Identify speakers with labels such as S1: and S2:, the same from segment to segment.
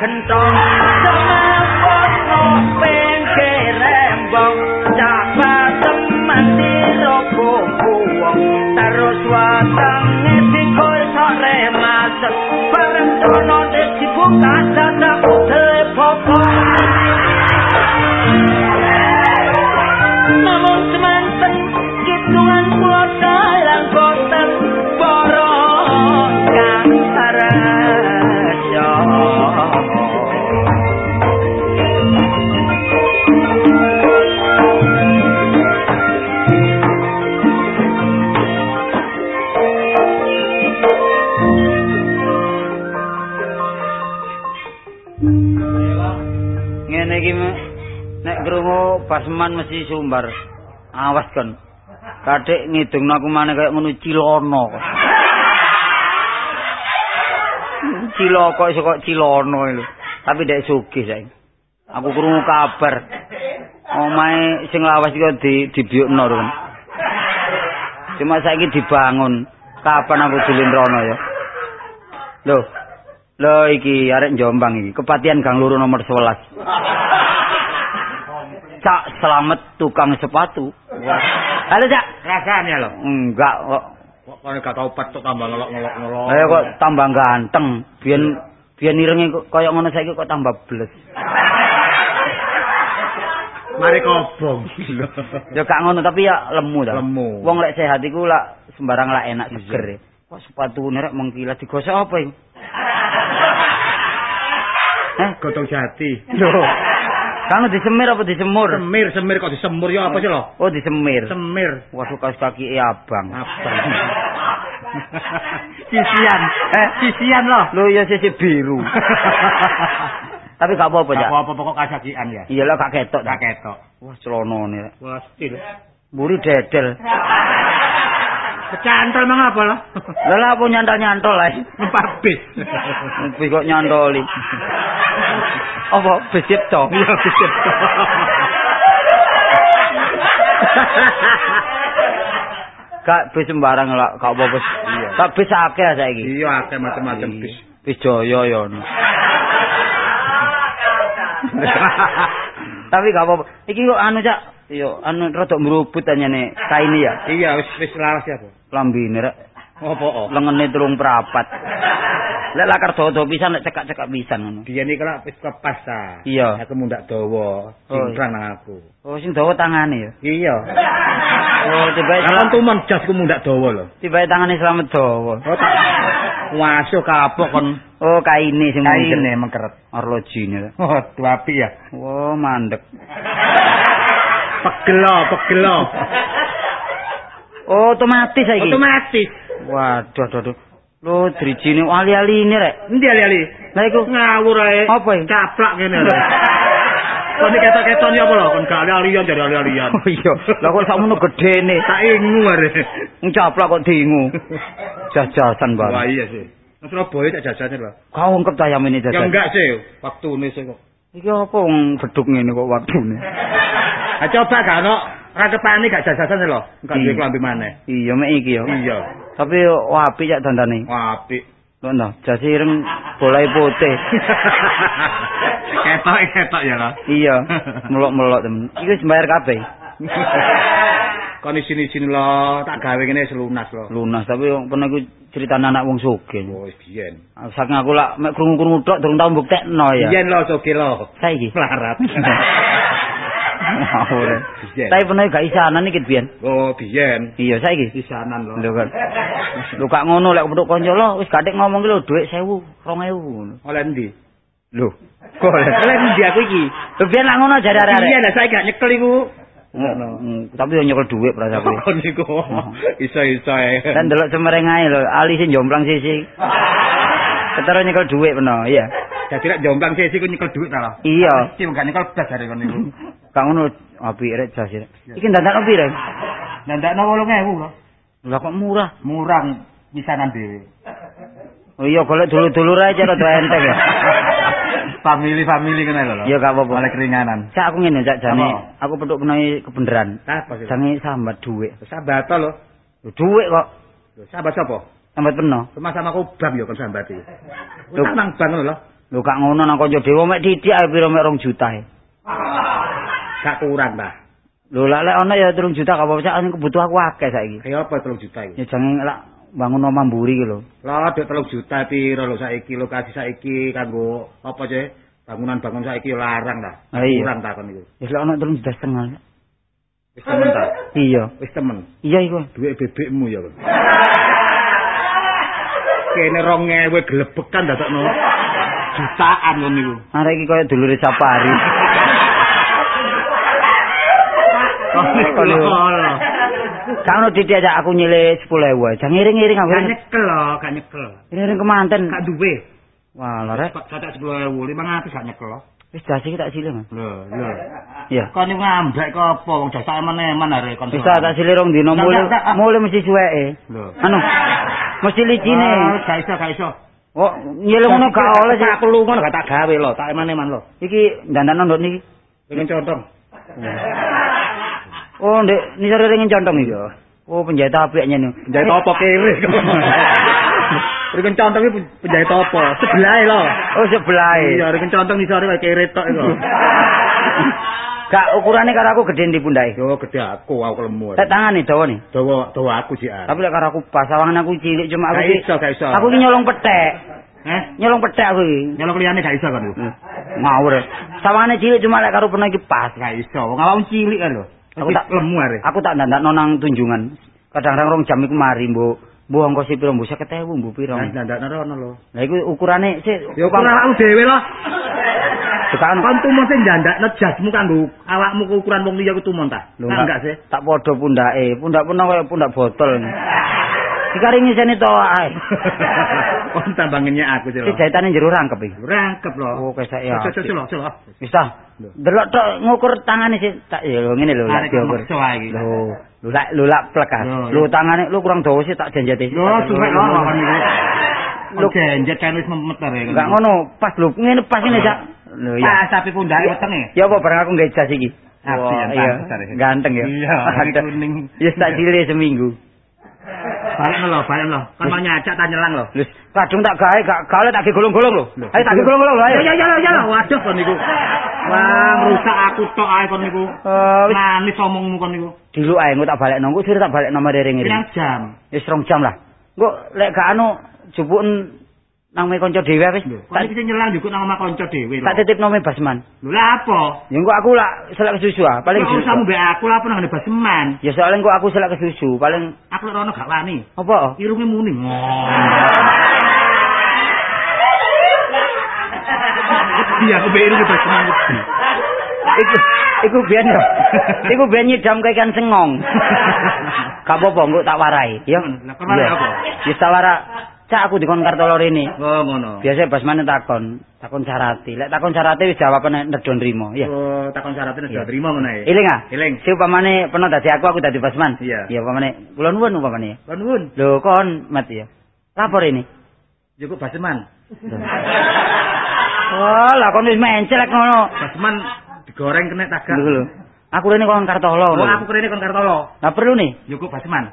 S1: thank mesti sumbar. Awas kon kadek ngidungno aku maneh kaya ngono cilono. Ciloko iso kok cilono lho. Tapi dek sugih saiki aku krungu kabar. Omahe sing lawas iki di dibiukno lho cuma saiki dibangun. Kapan aku dolen rono ya? Lho lho iki arek Jombang iki. Kepatian Gang Loro nomor 11 Cak selamat tukang sepatu. Halo Cak.
S2: Rasane lho.
S1: Enggak kok.
S2: Kok kene gak tau petuk tambah ngelok-ngelok-ngelok.
S1: Ayo kok tambah ganteng. Biyen biyen irenge kaya ngono saiki kok tambah bles.
S2: Mari kobong.
S1: Ya gak ngono tapi ya lemu ta.
S2: Lemu.
S1: Wong lek sehat iku lak sembarang lak enak seger. Kok sepatune rek mengkilat digosok apa iki? Eh,
S2: Gotong jati.
S1: lho. Kamu disemir apa disemur?
S2: Semir, semir kok disemur ya apa sih lho?
S1: Oh, disemir.
S2: Semir.
S1: Waduh kaos kaki e abang.
S2: Abang. Sisian. Eh, sisian loh.
S1: Lho ya sisi biru. Tapi gak apa-apa,
S2: Gak
S1: Cak.
S2: apa-apa pokok kasakian ya.
S1: Iyalah gak ketok,
S2: Gak ketok.
S1: Wah, celonone.
S2: Wah, stil.
S1: Mburi dedel.
S2: Kecantol mang apa lah?
S1: Lah lah apa nyantol-nyantol ae.
S2: Numpak bis.
S1: Bis kok nyantoli. Apa bis cipto?
S2: Iya, bis cipto.
S1: Gak bis sembarang lah, gak apa-apa.
S2: Iya.
S1: Tak bis akeh saiki.
S2: Iya, akeh macam-macam bis.
S1: Bis Jaya ya. ono. Tapi gak apa-apa. Iki kok anu Cak, yo anu rada mrubut anyane kaine ya.
S2: Iya, wis wis laras ya, Bu.
S1: Lambine rek
S2: Apa oh?
S1: lengene telung prapat. Lek lakar dodo pisan lek cekak-cekak pisan ngono.
S2: Biyen iki lak wis kepas ta.
S1: Iya.
S2: Aku mundak dawa,
S1: Oh,
S2: cingkrang nang aku.
S1: Oh sing dawa tangane ya.
S2: Iya.
S1: Oh tiba
S2: Kan tuman jasku mundak dawa lho.
S1: tiba tangane selamat dawa.
S2: Oh, tak wasuh kapok kon
S1: Oh kaine sing
S2: kaine mengkeret.
S1: arlojine.
S2: Oh, duapi ya.
S1: Oh mandek.
S2: Pegelo, pegelo.
S1: Otomatis saiki.
S2: Otomatis.
S1: Waduh aduh aduh. Lho drijine ali-aline rek.
S2: Endi ali-ali?
S1: Lah iku
S2: Ngawur ae.
S1: Apa iki?
S2: Caplak kene lho. Kon iki ketok-ketok apa lho? Kon gak ali-alian jadi ali-alian.
S1: Oh iya, lah kok sakmono gedene.
S2: Tak ingu are.
S1: Ncaplak kok diingu. Jajasan
S2: Wah
S1: banget.
S2: iya sih. Nang Surabaya tak jajane lho.
S1: Kau ungkep ta yamene
S2: Ya
S1: jajan.
S2: enggak sih, waktune sih kok.
S1: Iki apa wong beduk ngene kok waktune.
S2: Ah coba gak ono Rakepane gak jajasan lho. Enggak duwe klambi maneh.
S1: Iya mek iki ya.
S2: Iya.
S1: Tapi wah apik cak dandane.
S2: Wah, apik.
S1: Kok no, jas ireng bolai putih.
S2: ketok ketok ya lho.
S1: iya, melok-melok temen. Iki wis bayar kabeh.
S2: Kon isin-isin lho, tak gawe ngene selunas lho.
S1: Lunas tapi pernah iku cerita anak wong sugih.
S2: Oh, wis biyen.
S1: Saking aku lak mek krungu-krungu tok durung tau mbuktekno ya.
S2: Biyen lho soge lho.
S1: Saiki.
S2: Melarat.
S1: Ngawur. Tapi pernah gak isanan iki biyen.
S2: Oh, biyen.
S1: Iya saiki.
S2: Pisanan lho.
S1: Lho kan. Lho gak ngono lek petuk kanca lo wis gatik ngomong ki lho dhuwit 1000, 2000 ngono.
S2: Oleh endi?
S1: Lho. Kok oleh ndi aku iki? Lho biyen lak ngono jare
S2: Iya,
S1: arek-arek.
S2: lah saya gak nyekel iku.
S1: Mm, Tapi yo nyekel dhuwit perasa aku.
S2: Kon niku iso-iso ae.
S1: Dan delok cemereng ae lho, ali sing jomplang sisi. Ketara nyekel dhuwit peno, iya.
S2: Dadi lek jomblang sisi ku nyekel dhuwit ta lho.
S1: Iya.
S2: Mesti gak nyekel blas jare kon niku.
S1: Gak ngono apik rek jas rek. Iki dandakno pire?
S2: Ndandakno 8000 lho.
S1: Lah kok murah.
S2: Murang misanan dhewe.
S1: Oh iya golek dulur-dulur aja rada enteng ya.
S2: Family-family kene lho.
S1: Iya gak apa-apa.
S2: Oleh keringanan.
S1: Cak aku ngene cak jane,
S2: Apa?
S1: aku petuk kenai kebenaran.
S2: Apa sih?
S1: Jange sambat dhuwit.
S2: Sahabat lho.
S1: Lho, Dhuwit kok
S2: Lho, Sahabat sapa?
S1: Sambat peno.
S2: Cuma sama aku bab ya kon sambati.
S1: Lho.
S2: Lu nang bang lho.
S1: Lho gak ngono nang kanca dewa mek didik ae pira mek 2 juta e.
S2: Gak kurang ta.
S1: Lho lek lek ana ya 3 juta gak apa-apa cak kebutuhan aku akeh saiki.
S2: Kaya apa 3 juta iki?
S1: Ya jange lak bangun omah mburi ki lho.
S2: Lah duit 3 juta piro lho saiki lokasi saiki kanggo apa sih? Bangunan-bangun saiki yo larang ta.
S1: Ah.
S2: Kurang ta kon niku.
S1: Wis lek ana 3 juta setengah.
S2: Wis temen ta.
S1: Iya.
S2: Wis temen.
S1: Iya iku.
S2: Duit bebekmu ya. Kene 2000 glebekan dadakno. Jutaan kon niku.
S1: Arek iki koyo dulure Sapari. Ono didik aja aku nyile 10.000 ae. Jangan iring-iring aku.
S2: Gak nyekel lho, gak nyekel.
S1: Iring kemanten.
S2: Gak duwe.
S1: Wah, lho rek.
S2: Cacat 10.000, 500 gak nyekel lho.
S1: Wis iki tak silih, Mas.
S2: Lho, lho.
S1: Iya.
S2: Kon niku ngambek kok apa wong jasa eman-eman arek kon.
S1: Bisa tak silih rong dino mulai
S2: enggak.
S1: mulai mesti suweke.
S2: Lho.
S1: Anu. Mesti licine.
S2: Oh, gak iso, gak iso.
S1: Oh, nyilih ngono gak oleh sih.
S2: aku lu ngono gak tak gawe lho, tak eman-eman lho.
S1: Iki dandan ndok niki.
S2: Pengen contong.
S1: Oh, ndek nisor ringin contong iki. Oh, penjahit apik nyen.
S2: Penjahit apa kok. Pengen contong iki penjahit apa? Sebelah lho.
S1: Oh, sebelah.
S2: Iya, pengen contong isore kaya kere tok iku.
S1: Gak ukurane karo aku gede di pundake.
S2: Yo gede aku, aku lemu.
S1: Tek tangane dawa nih.
S2: Dawa, dawa aku sih.
S1: Tapi lek karo aku pas awangan aku cilik cuma aku
S2: Gak iso, gak iso.
S1: Aku iki nyolong petek.
S2: Eh,
S1: Nyolong petek aku iki.
S2: nyolok liyane gak iso kan.
S1: Ngawur. Sawangane cilik cuma lek karo pernah iki pas.
S2: Gak iso, wong awakmu cilik kan lho.
S1: Aku tak-
S2: lemu arek.
S1: Aku tak ndandakno nang tunjungan. Kadang-kadang rong jam iku mari, Mbok. Mbok ongkos piro, Mbok 50.000, Mbok piro.
S2: Nah, ndandakno rono lho.
S1: Lah iku ukurane sik
S2: Ya kok awakmu dhewe lho.
S1: Tekan
S2: Kon tumun sing ndandakno jasmu kanggo awakmu ukuran wong liya ku tumun ta?
S1: Lho,
S2: Nah, enggak sih?
S1: Tak padha pundake. Pundak pun kaya pundak botol. Dikaringi sene to ae.
S2: Kon tambanginnya aku sih lho.
S1: Si jahitane jero rangkep iki.
S2: Rangkep lho.
S1: Oh, kesek ya.
S2: Cok, cok, cok.
S1: Wis ta. Delok tok ngukur tangane sik tak ya lho ngene lho lak
S2: Arek
S1: diukur.
S2: iki.
S1: Lho, lho lak lho lak tangane lho kurang dawa sih tak janjete.
S2: Lho, suwek lho kon niku.
S1: Lho.
S2: Lho genjet kan wis memeter ya.
S1: Enggak ngono, pas lho ngene pas ngene Cak. Lho iya.
S2: Pas tapi pundake wetenge.
S1: Ya apa bareng aku nggawe jas iki. Wah,
S2: ya,
S1: iya. Ganteng ya.
S2: Iya, kuning.
S1: Ya tak cilih seminggu.
S2: Balik lho, balik lho. Kan mau nyacak tak nyelang lho.
S1: Wis kadung tak gawe gak gawe tak golong-golong lho. Ayo tak golong-golong lho ayo.
S2: Ya ya ya. Waduh kon niku. Wah, rusak aku tok ae kon niku.
S1: Eh,
S2: Manis omongmu kon niku.
S1: diluk ae engko tak balekno. Engko sire tak balekno mereng-mereng.
S2: Pirang jam?
S1: Wis rong jam lah. Engko lek gak anu jupuken nang me kanca dhewe wis. Tak
S2: iki nyelang juga nang omah kanca dhewe
S1: tak titipno me basman.
S2: Lho lah apa?
S1: Ya engko aku lak selak ke susu ah, paling
S2: Paling usah mbek aku lah apa nang baseman.
S1: Ya soalnya engko aku selak ke susu, paling
S2: Aku lek rono gak wani.
S1: apa?
S2: Irunge muning. Iya, aku mbek irunge baseman wedi.
S1: Iku iku biyen yo. Iku biyen nyidam kayak ikan sengong. Gak apa-apa engko tak warai, ya.
S2: Lah,
S1: Iya.
S2: apa?
S1: Wis tak wara. Cak aku dikon kartolo rene.
S2: Oh, ngono.
S1: Biasa basmane takon, takon syarate. Lek takon syarate wis jawabane nedho nrimo, ya.
S2: Oh, takon
S1: Iya.
S2: sudah terima ngono ae.
S1: Iling ah?
S2: Eling.
S1: Si upamane pernah dadi aku, aku dadi basman.
S2: Iya.
S1: Ya upamane kula nuwun upamane.
S2: Kon nuwun.
S1: Lho kon mat ya. Lapor ini.
S2: Cukup baseman.
S1: Oh, lah kon wis mencel ngono.
S2: Baseman digoreng kena tagak.
S1: Lho. Aku rene kon Kartolo
S2: Oh,
S1: lho.
S2: aku kene kon Kartolo.
S1: Lah perlu nih.
S2: Yoko Basman.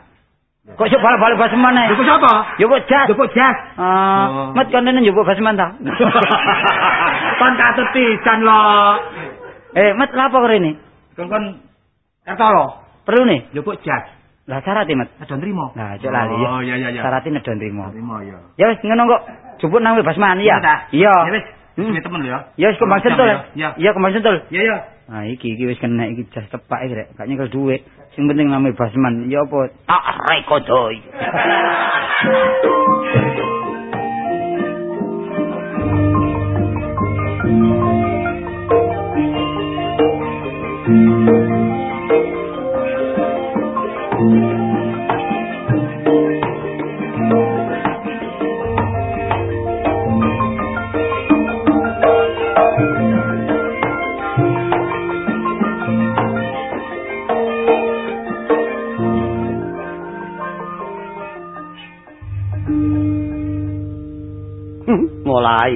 S1: Kok iso balik-balik basman ae?
S2: Yoko sapa?
S1: Yo kok jas.
S2: Yoko Jas.
S1: Ah,
S2: Oh.
S1: met kon rene njupuk basman ta?
S2: kon katut pisan lo.
S1: Eh, met lapo rene?
S2: Kon kon Kartolo.
S1: Perlu nih.
S2: Yoko Jas.
S1: Lah syarat e, met.
S2: Ada nrimo.
S1: Nah, cek lali ya.
S2: Oh, iya iya iya.
S1: Syarat nedha nrimo.
S2: Nrimo ya.
S1: Ya wis ngono kok. Jupuk nang basman iya.
S2: ta?
S1: Iya.
S2: Ya wis.
S1: Hmm.
S2: Temen lho ya.
S1: Ya wis kembang sentul.
S2: Ya. Ya.
S1: Iya kembang sentul.
S2: Ya ya.
S1: Nah iki iki wis kena iki jas tepak iki rek. Gak nyekel dhuwit. Sing penting name basman. Ya apa? Tak rekodoy.
S3: mulai.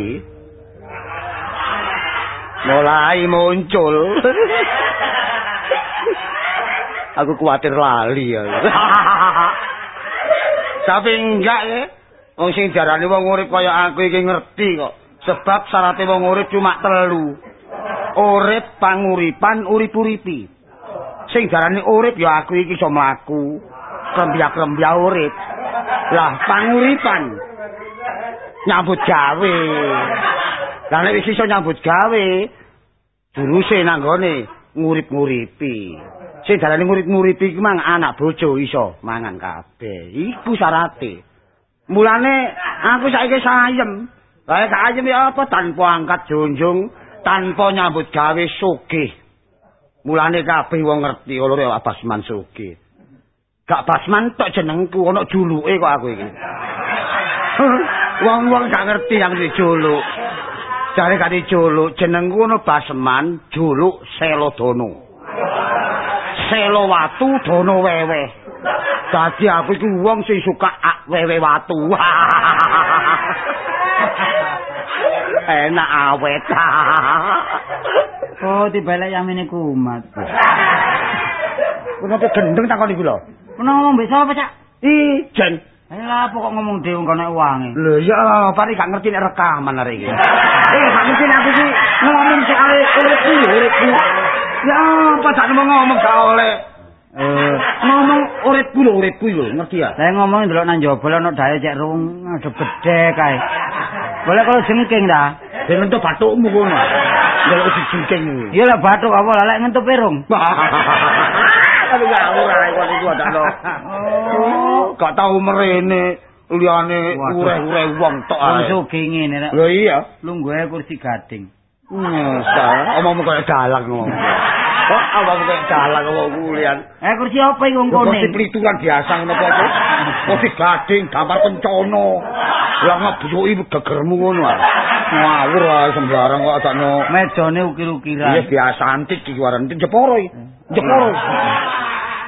S3: Mulai muncul. Aku kuatir lali ya. Tapi enggak ya. Wong sing jarane wong urip kaya aku iki ngerti kok. Sebab syaratnya wong urip cuma telu. Urip panguripan urip-uripi. Sing jarane urip ya aku iki iso mlaku. Krembyak-krembyak urip. Lah panguripan nyambut gawe. Lah nek wis iso nyambut gawe, juruse nang gone ngurip-nguripi. Sing dalane ngurip-nguripi iku mang anak bojo iso mangan kabeh. Iku syarate. Mulane aku saiki sayem. Lah sayem ya apa tanpa angkat junjung, tanpa nyambut gawe sugih. Mulane kabeh wong ngerti lho ya Basman sugih. Gak Basman tok jenengku ana juluke kok aku iki. Wong-wong gak ngerti yang dijuluk. Jare gak dijuluk, jenengku ono Basman, juluk Selodono. Selo watu dono wewe. Dadi aku iku wong sing suka ak wewe watu. Enak awet.
S1: Oh, dibalik yamine kumat.
S3: Kenapa gendeng takon iku lho?
S1: Menawa ngomong mbek sapa, Cak?
S3: Ijen.
S1: Eh lah apa kok ngomong dhewe kok nek wange.
S3: Lho ya, pari gak ngerti nek rekaman arek iki. Eh, gak ngerti aku iki ngomong soal uripku, uripku. Ya, apa sak ngomong ngomong gak oleh.
S1: Eh,
S3: Ngomong uripku lho, uripku lho, ngerti ya?
S1: saya ngomong ndelok nang jaba ono dae cek rung ada gede kae. Boleh kalau jengking ta?
S3: Ben entuk bathukmu ngono. Ndelok si jengking.
S1: Iya lah bathuk apa lah lek ngentup irung.
S3: Aduh ngawur ae kok iku adakno. Gak tau merene liyane ureh-ureh wong tok
S1: Wong
S3: ae.
S1: sugih ngene nek
S3: Lho iya.
S1: lungguhe kursi gading.
S3: Nyesal, omongmu kaya dalang ngomong. Kok awakmu kaya dalang ngomong kulian.
S1: Eh kursi apa iki wong
S3: Kursi
S1: kuning?
S3: pelituran biasa ngono apa itu? Kursi gading, gambar kencono. Lah ngebusuki gegermu ngono ae. Ngawur ae sembarang kok adakno.
S1: Mejane
S3: Iya
S1: ukir-ukiran.
S3: biasa antik iki waran jeporo iki. Jeporo.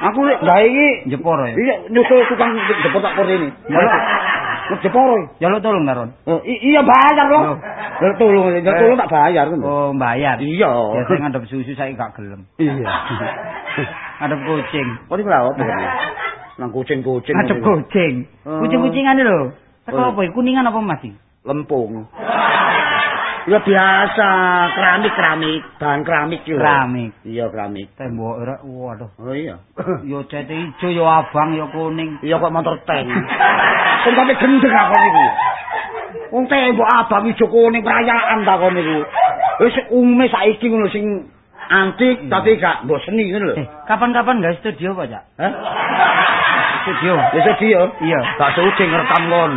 S3: Aku lek gawe iki
S1: Jeporo ya.
S3: iya nyusul tukang jepor tak ini. Jeporo iki.
S1: Jaluk tolong Naron.
S3: Oh, iya bayar loh. Lah tolong, lah tolong tak bayar kan.
S1: Oh, bayar.
S3: Iya.
S1: Ya sing ngadep susu saiki gak gelem.
S3: Iya.
S1: Ngadep kucing.
S3: Kok iki lha apa? Nang kucing-kucing.
S1: Ngadep kucing.
S3: Oh.
S1: Kucing-kucingan lho. Teko
S3: Oh.
S1: apa? Kuningan apa mati?
S3: Lempung. Ya biasa, keramik keramik, bahan keramik lho.
S1: Keramik.
S3: Iya keramik.
S1: Tembok ora waduh.
S3: Oh iya.
S1: Yo cete ijo yo abang yo kuning.
S3: Iya kok motor tank. Sing sampe gendeng aku niku. Wong tembok abang ijo kuning perayaan ta kon niku. Wis umume saiki ngono sing antik tapi gak mbok seni ngono lho.
S1: Eh, kapan-kapan guys studio apa, Cak?
S3: Hah?
S1: Studio.
S3: Ya ya.
S1: Iya.
S3: Gak suci ngerekam kon.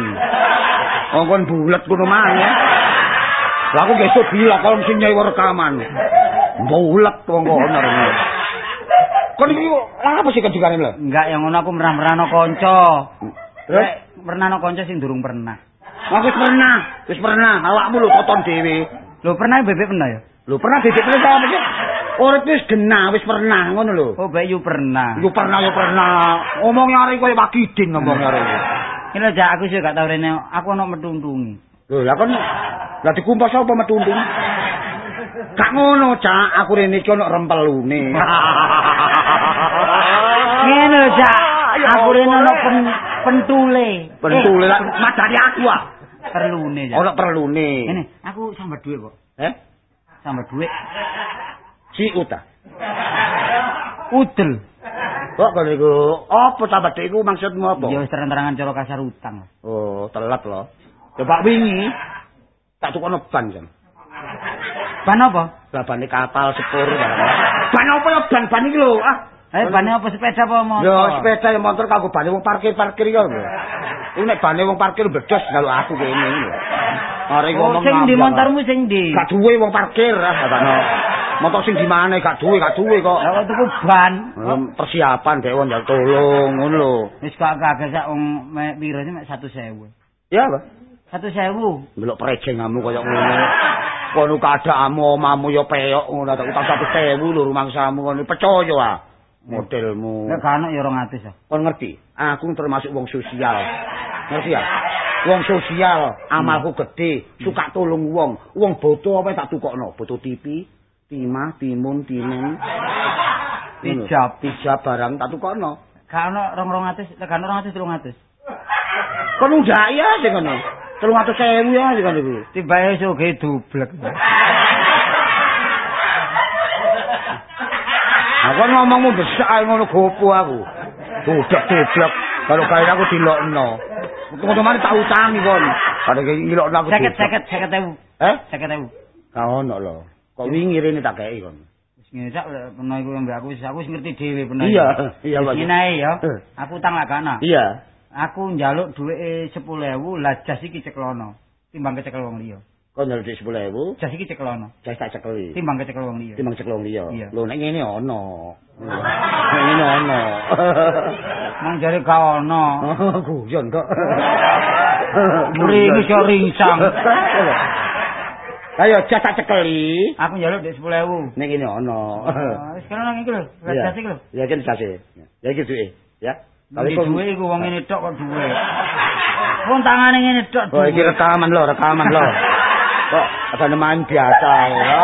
S3: Wong kon bulet ngono maneh. Lah aku gesuk bila kalau sing nyewa rekaman. Bulet wong kono. Kon iki apa sih kejugane lho?
S1: Enggak, yang ngono aku merah-merahno kanca.
S3: Terus
S1: pernah kanca sing durung pernah.
S3: aku wis pernah, wis pernah awakmu lho koton dhewe.
S1: Lho pernah bebek pernah ya?
S3: Lho pernah dicek pernah apa sih? Urip wis genah, wis pernah ngono lho.
S1: Oh, Bayu pernah.
S3: Yo pernah yo pernah. Ngomong arek koyo wakidin ngomong arek.
S1: Ini lho, Cak, aku sih gak tau rene, aku ana metuntungi.
S3: Lho lah kon lah dikumpas apa metundung? Gak ngono, Cak. Aku rene iki ana rempelune.
S1: Ngene lho, Cak. Aku rene ono pen, pentule.
S3: Pentule
S1: Eh,
S3: madani aku ah.
S1: perlune, Cak.
S3: Ana perlune.
S1: Ngene, aku sambat dhuwit kok.
S3: Eh?
S1: Sambat dhuwit.
S3: Si uta.
S1: Udel.
S3: Kok kok niku apa tambah iku maksudmu apa?
S1: Ya wis terang-terangan cara kasar utang.
S3: Oh, telat loh. Coba wingi tak tukono ban jan.
S1: Ban apa?
S3: Babane kapal sepur barang. Ban apa ya ban ban iki lho. Ah,
S1: Eh, ban apa sepeda apa motor?
S3: Yo sepeda ya motor kanggo bane wong parkir-parkir ya lho. Iku nek bane wong parkir bedos kalau aku kene lho. Arek
S1: Oh,
S3: ngomong
S1: sing di motormu sing di.
S3: Gak duwe wong parkir ah babane. Motor sing di mana gak duwe, gak duwe kok.
S1: Lah kok tuku ban.
S3: Persiapan dek wong njal tolong ngono lho.
S1: Wis kok kagak sak wong mek sih mek 100.000.
S3: Ya apa?
S1: 100.000.
S3: Delok prejengamu kaya ngono. Kono keadaanmu omamu ya peyok ngono tak utang 100.000 lho rumangsamu ngono percaya ah. Modelmu.
S1: Nek kan ya 200 ah.
S3: Kon ngerti? Aku termasuk wong sosial. Ngerti ya? Wong sosial, amalku gede, suka tolong wong. Wong boto apa tak tukokno? Boto TV, timah, timun, timun.
S1: Hijab.
S3: hijab barang tak tukokno.
S1: Gak ono 200, lek kan 200 300.
S3: Kon udah ya sing ngono. 300.000 ya sing ngono iku.
S1: Tibae soge dublek.
S3: Aku ngomongmu besak ae ngono gopo aku. Dudak dublek. Kalau kaya aku dilokno. Teman-teman tak utangi kon. Ada ngilokno aku.
S1: Seket,
S3: dudak.
S1: seket, seket ewu.
S3: Eh?
S1: Seket ewu.
S3: Ka ono lho. Kok wingi rene tak kei kon.
S1: Peno iku mbak aku wis aku wis ngerti dhewe peno.
S3: Iya, iya, Pak.
S1: Ngene ae ya.
S3: Eh.
S1: Aku utang lak kana.
S3: Iya.
S1: Aku njaluk dhuwite 10.000 lah jas iki ceklono. Timbang kecekel wong liya.
S3: Kon nyel dik 10.000,
S1: Jas iki ceklono.
S3: jas tak cekeli.
S1: Timbang kecekel wong liya.
S3: Timbang ceklong liya.
S1: Iya.
S3: Lho nek ngene ono. Nek ngene ono.
S1: Mang jare gak ono.
S3: Guyon kok.
S1: Mrene iso ringsang.
S3: Ayo jas tak cekeli.
S1: Aku njaluk dik 10.000.
S3: Nek ngene ono.
S1: Ah, Wis kana nang iki lho, jas iki lho.
S3: Ya kan jas e. Ya iki duwe, ya.
S1: Tapi
S3: kok-
S1: duwe iku wong ngene tok kok duwe. Wong tangane ngene tok
S3: Oh, iki rekaman lho, rekaman lho. Kok ada main biasa ya.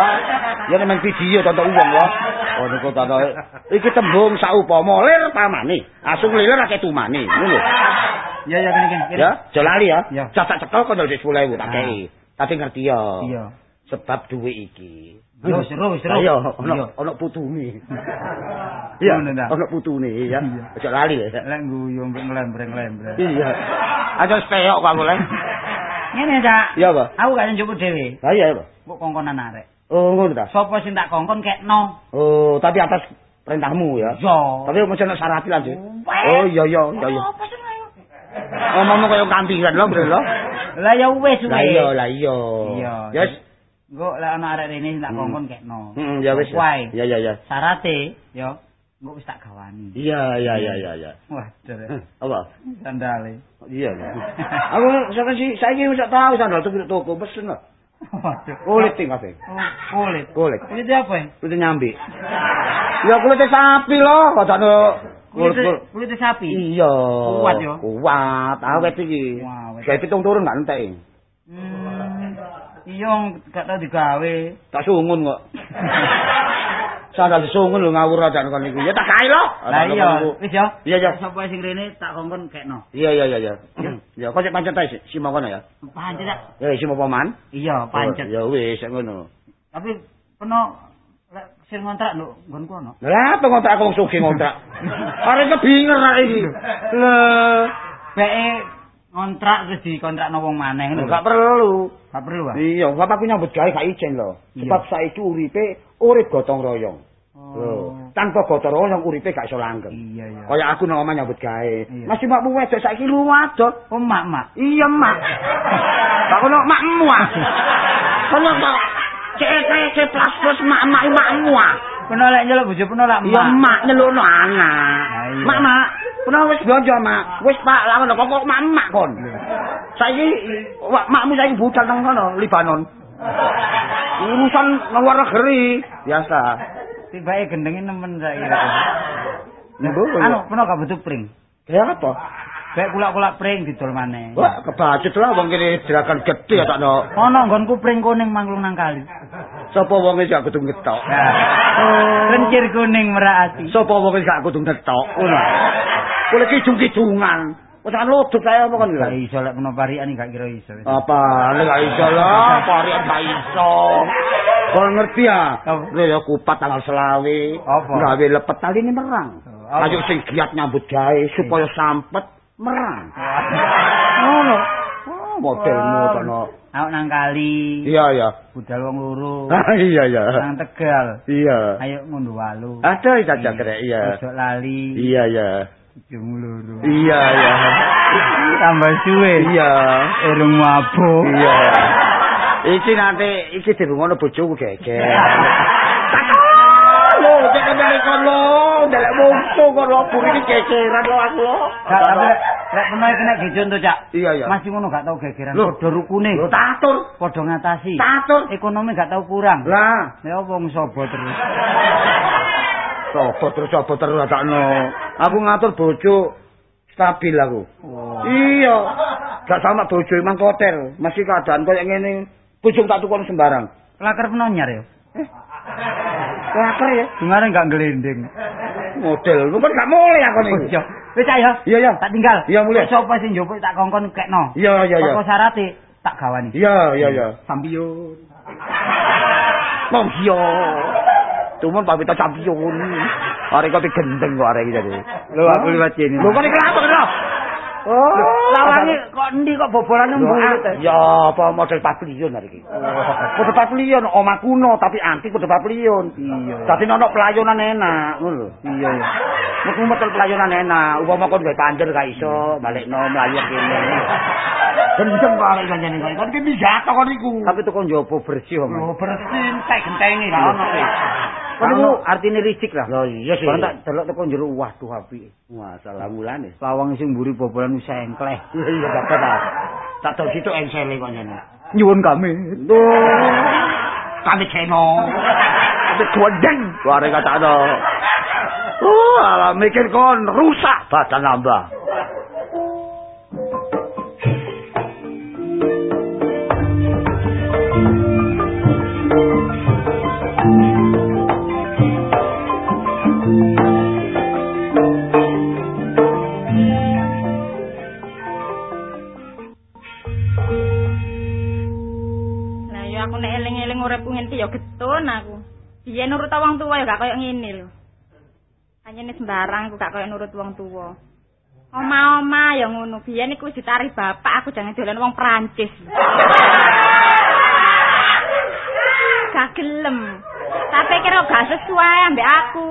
S3: Ya nek main video tonton uang lho. Oh niku tonton. Iki tembung saupama lir pamane. Asung lir akeh tumane. Ngono.
S1: Ya ya kene kene.
S3: Ya, aja lali ya. Cacat cekel kok ndek 10.000 tak
S1: Ah.
S3: kei. Tapi ngerti ya.
S1: Iya.
S3: Sebab duwe iki.
S1: Yo seru seru.
S3: Ayo,
S1: Iya.
S3: ono ono putune. Iya,
S1: ta?
S3: ono putune ya.
S1: Iya.
S3: Aja lali ya.
S1: Lek guyu mbek nglembreng-lembreng.
S3: Iya. Aja speyok kok boleh.
S1: Ngene Cak.
S3: Iya, Pak.
S1: Aku gak njupuk dhewe.
S3: Lah iya, Pak.
S1: Kok kongkonan arek.
S3: Oh, ngono ta.
S1: Sapa sing tak kongkon kekno?
S3: Oh, tapi atas perintahmu ya.
S1: Yo.
S3: Tapi mesti ana syarat lan.
S1: Wes.
S3: Oh, iya iya, iya iya.
S1: Apa sing ayo?
S3: Ngomong kaya kampiran lho, Bro lho.
S1: Lah ya wis
S3: Lah iya, lah iya.
S1: Iya.
S3: Yes.
S1: Engko lek ana arek rene sing tak
S3: Hmm.
S1: kongkon kekno.
S3: Heeh, ya wis.
S1: Wae.
S3: Iya iya iya.
S1: Syarate yo engko wis tak gawani.
S3: Iya iya iya iya iya.
S1: Waduh.
S3: Hmm, Apa?
S1: Sandale.
S3: Iya. Aku sampe si saiki wis tahu sandal tuku toko pesen kok.
S1: Waduh.
S3: Kulit ting kabeh.
S1: Oh, kulit.
S3: Kulit.
S1: Kulit apa ya?
S3: Kulit nyambi. Ya kulit sapi loh, kodane kulit
S1: sapi.
S3: Iya.
S1: Kuat yo.
S3: Kuat. Awet iki.
S1: Wah,
S3: pitung turun gak entek.
S1: Hmm. Iya, gak tau digawe.
S3: Tak sungun kok. Sandal disungun lho ngawur aja kon niku. Ya tak kae lho.
S1: Lah iya, wis yo.
S3: Iya iya.
S1: Sapa sing rene tak kongkon kekno.
S3: Iya iya iya iya. Ya kok cek pancet ae si mau kono ya.
S1: Pancet?
S3: Ya si mau paman.
S1: Iya, pancet.
S3: Ya wis ngono.
S1: Tapi peno lek sing ngontrak lho nggonku ono.
S3: Lah apa ngontrak aku wong sugih ngontrak. Arek kebinger ra iki. Lah,
S1: Beke ngontrak terus dikontrakno wong maneh ngono.
S3: gak perlu.
S1: Gak perlu, Pak.
S3: Iya, bapakku nyambut gawe gak ijen lho.
S1: Iya.
S3: Sebab saiki uripe urip gotong royong.
S1: Oh.
S3: Tanpa gotong royong uripe gak iso langgeng.
S1: Iya, iya.
S3: Kaya aku nang omah nyambut gawe.
S1: Iya.
S3: Masih makmu wedok saiki luwih adot.
S1: Oh, mak-mak.
S3: Iya, Mak. Kok ono makmu ah. Kono kok cek cek plus plus mak-mak makmu ah.
S1: Peno lek nyeluk bojo peno lek
S3: Iya, Mak nyelukno anak.
S1: Iya.
S3: Mak, Mak. Pernah wis blonjo, Mak. Wis Pak, lah ngono kok kok mak kon. Saiki makmu saiki budal nang kono, Libanon. Urusan luar negeri biasa.
S1: Tibake gendenge nemen saiki. Anu, peno gak butuh pring.
S3: Kayak apa?
S1: Bek kulak-kulak pring didol maneh.
S3: Wah, kebacut lah wong kene jeragan gedhe ya takno.
S1: Ono nggonku pring kuning manglung nang kali.
S3: Sapa wonge gak kudu ngetok?
S1: Kencir kuning merak ati.
S3: Sapa wonge gak kudu ngetok? Ngono. Kule kijung-kijungan. Wes kan lodot saya apa kan
S1: Gak iso lek meno parian gak kira iso.
S3: Apa? Lek gak iso lah, parian gak iso. Kau ngerti ya? Lha ya kupat tanggal selawe.
S1: Apa?
S3: Gawe lepet tali ini merang. Ayo sing giat nyambut gawe supaya sampet merang. Ngono. Oh, modelmu kono.
S1: Aku nang kali.
S3: Iya, iya.
S1: Budal wong loro.
S3: Ah, iya, iya.
S1: Nang Tegal.
S3: Iya.
S1: Ayo ngunduh walu.
S3: Ada caca kerek, iya.
S1: Besok lali.
S3: Iya, iya.
S1: Jung loro.
S3: Iya, iya.
S1: Tambah suwe.
S3: Iya.
S1: Erung mabuk.
S3: Iya. Iki nanti iki dirungono bojoku geger. Kembali kono, ndelek mungsu kono buri iki gegeran lho aku lho.
S1: Gak tapi lek pemain kena gejon to, Cak.
S3: Iya, iya.
S1: Masih ngono gak tau gegeran.
S3: Loh.
S1: Padha rukune.
S3: Lho tatur,
S1: Padha ngatasi.
S3: tatur.
S1: Ekonomi gak tau kurang.
S3: Lah,
S1: Ya wong sobo terus.
S3: coba terus coba terus takno. Aku ngatur bojo stabil aku.
S1: Oh.
S3: Iya. Gak sama bojo emang hotel, masih keadaan koyo ngene. Bojo tak tukon sembarang.
S1: Laker penonyar ya.
S3: Laker ya.
S1: Kemarin gak gelending.
S3: Model, kan gak mulai aku nih.
S1: Yo, wis Cak ya.
S3: Iya, iya.
S1: Tak tinggal.
S3: Iya, mulai.
S1: Sapa sing njupuk tak kongkon kekno.
S3: Iya, iya, iya.
S1: Apa syarate tak gawani.
S3: Iya, iya, iya.
S1: Sampiyon.
S3: Mong iya. Cuman pamit champion. Arek kok gendeng kok arek iki jadi.
S1: Lho aku liwat sini.
S3: Lho kok iki kenapa kena? Oh,
S1: lawange kok endi kok bobolane
S3: ah, Ya, apa model pavilion hari iki. Model pavilion omah kuno tapi antik model pavilion.
S1: Iya.
S3: Dadi ono pelayanan enak, ngono.
S1: Iya ya.
S3: Mutu model pelayanan enak, upama kon gawe panjer gak iso, balekno mlayu kene. Gendeng kok arek janjane kok. Kon ki pidato kon iku.
S1: Tapi tuh njopo bersih om.
S3: Lho bersih entek gentengi gak ono sih.
S1: Kon iku artine risik lah.
S3: Lho iya sih.
S1: Barang tak delok teko njero waduh apik.
S3: Masalah mulane.
S1: Lawang sing mburi bobolan wis engkleh.
S3: Iya bapak ta. Tak tau situ engsele kok nyene.
S1: Nyuwun kami.
S3: Kami ceno. Kami gondeng. Ware kata ada. Oh, alah mikir kon rusak badan nambah.
S4: Koyo ngene lho. Anyene sembarang aku gak koyo nurut wong tuwa. Oma-oma ya ngono. Biyen iku ditari bapak aku jangan dolan wong Prancis. gak gelem. Tapi kira gak sesuai ambek aku.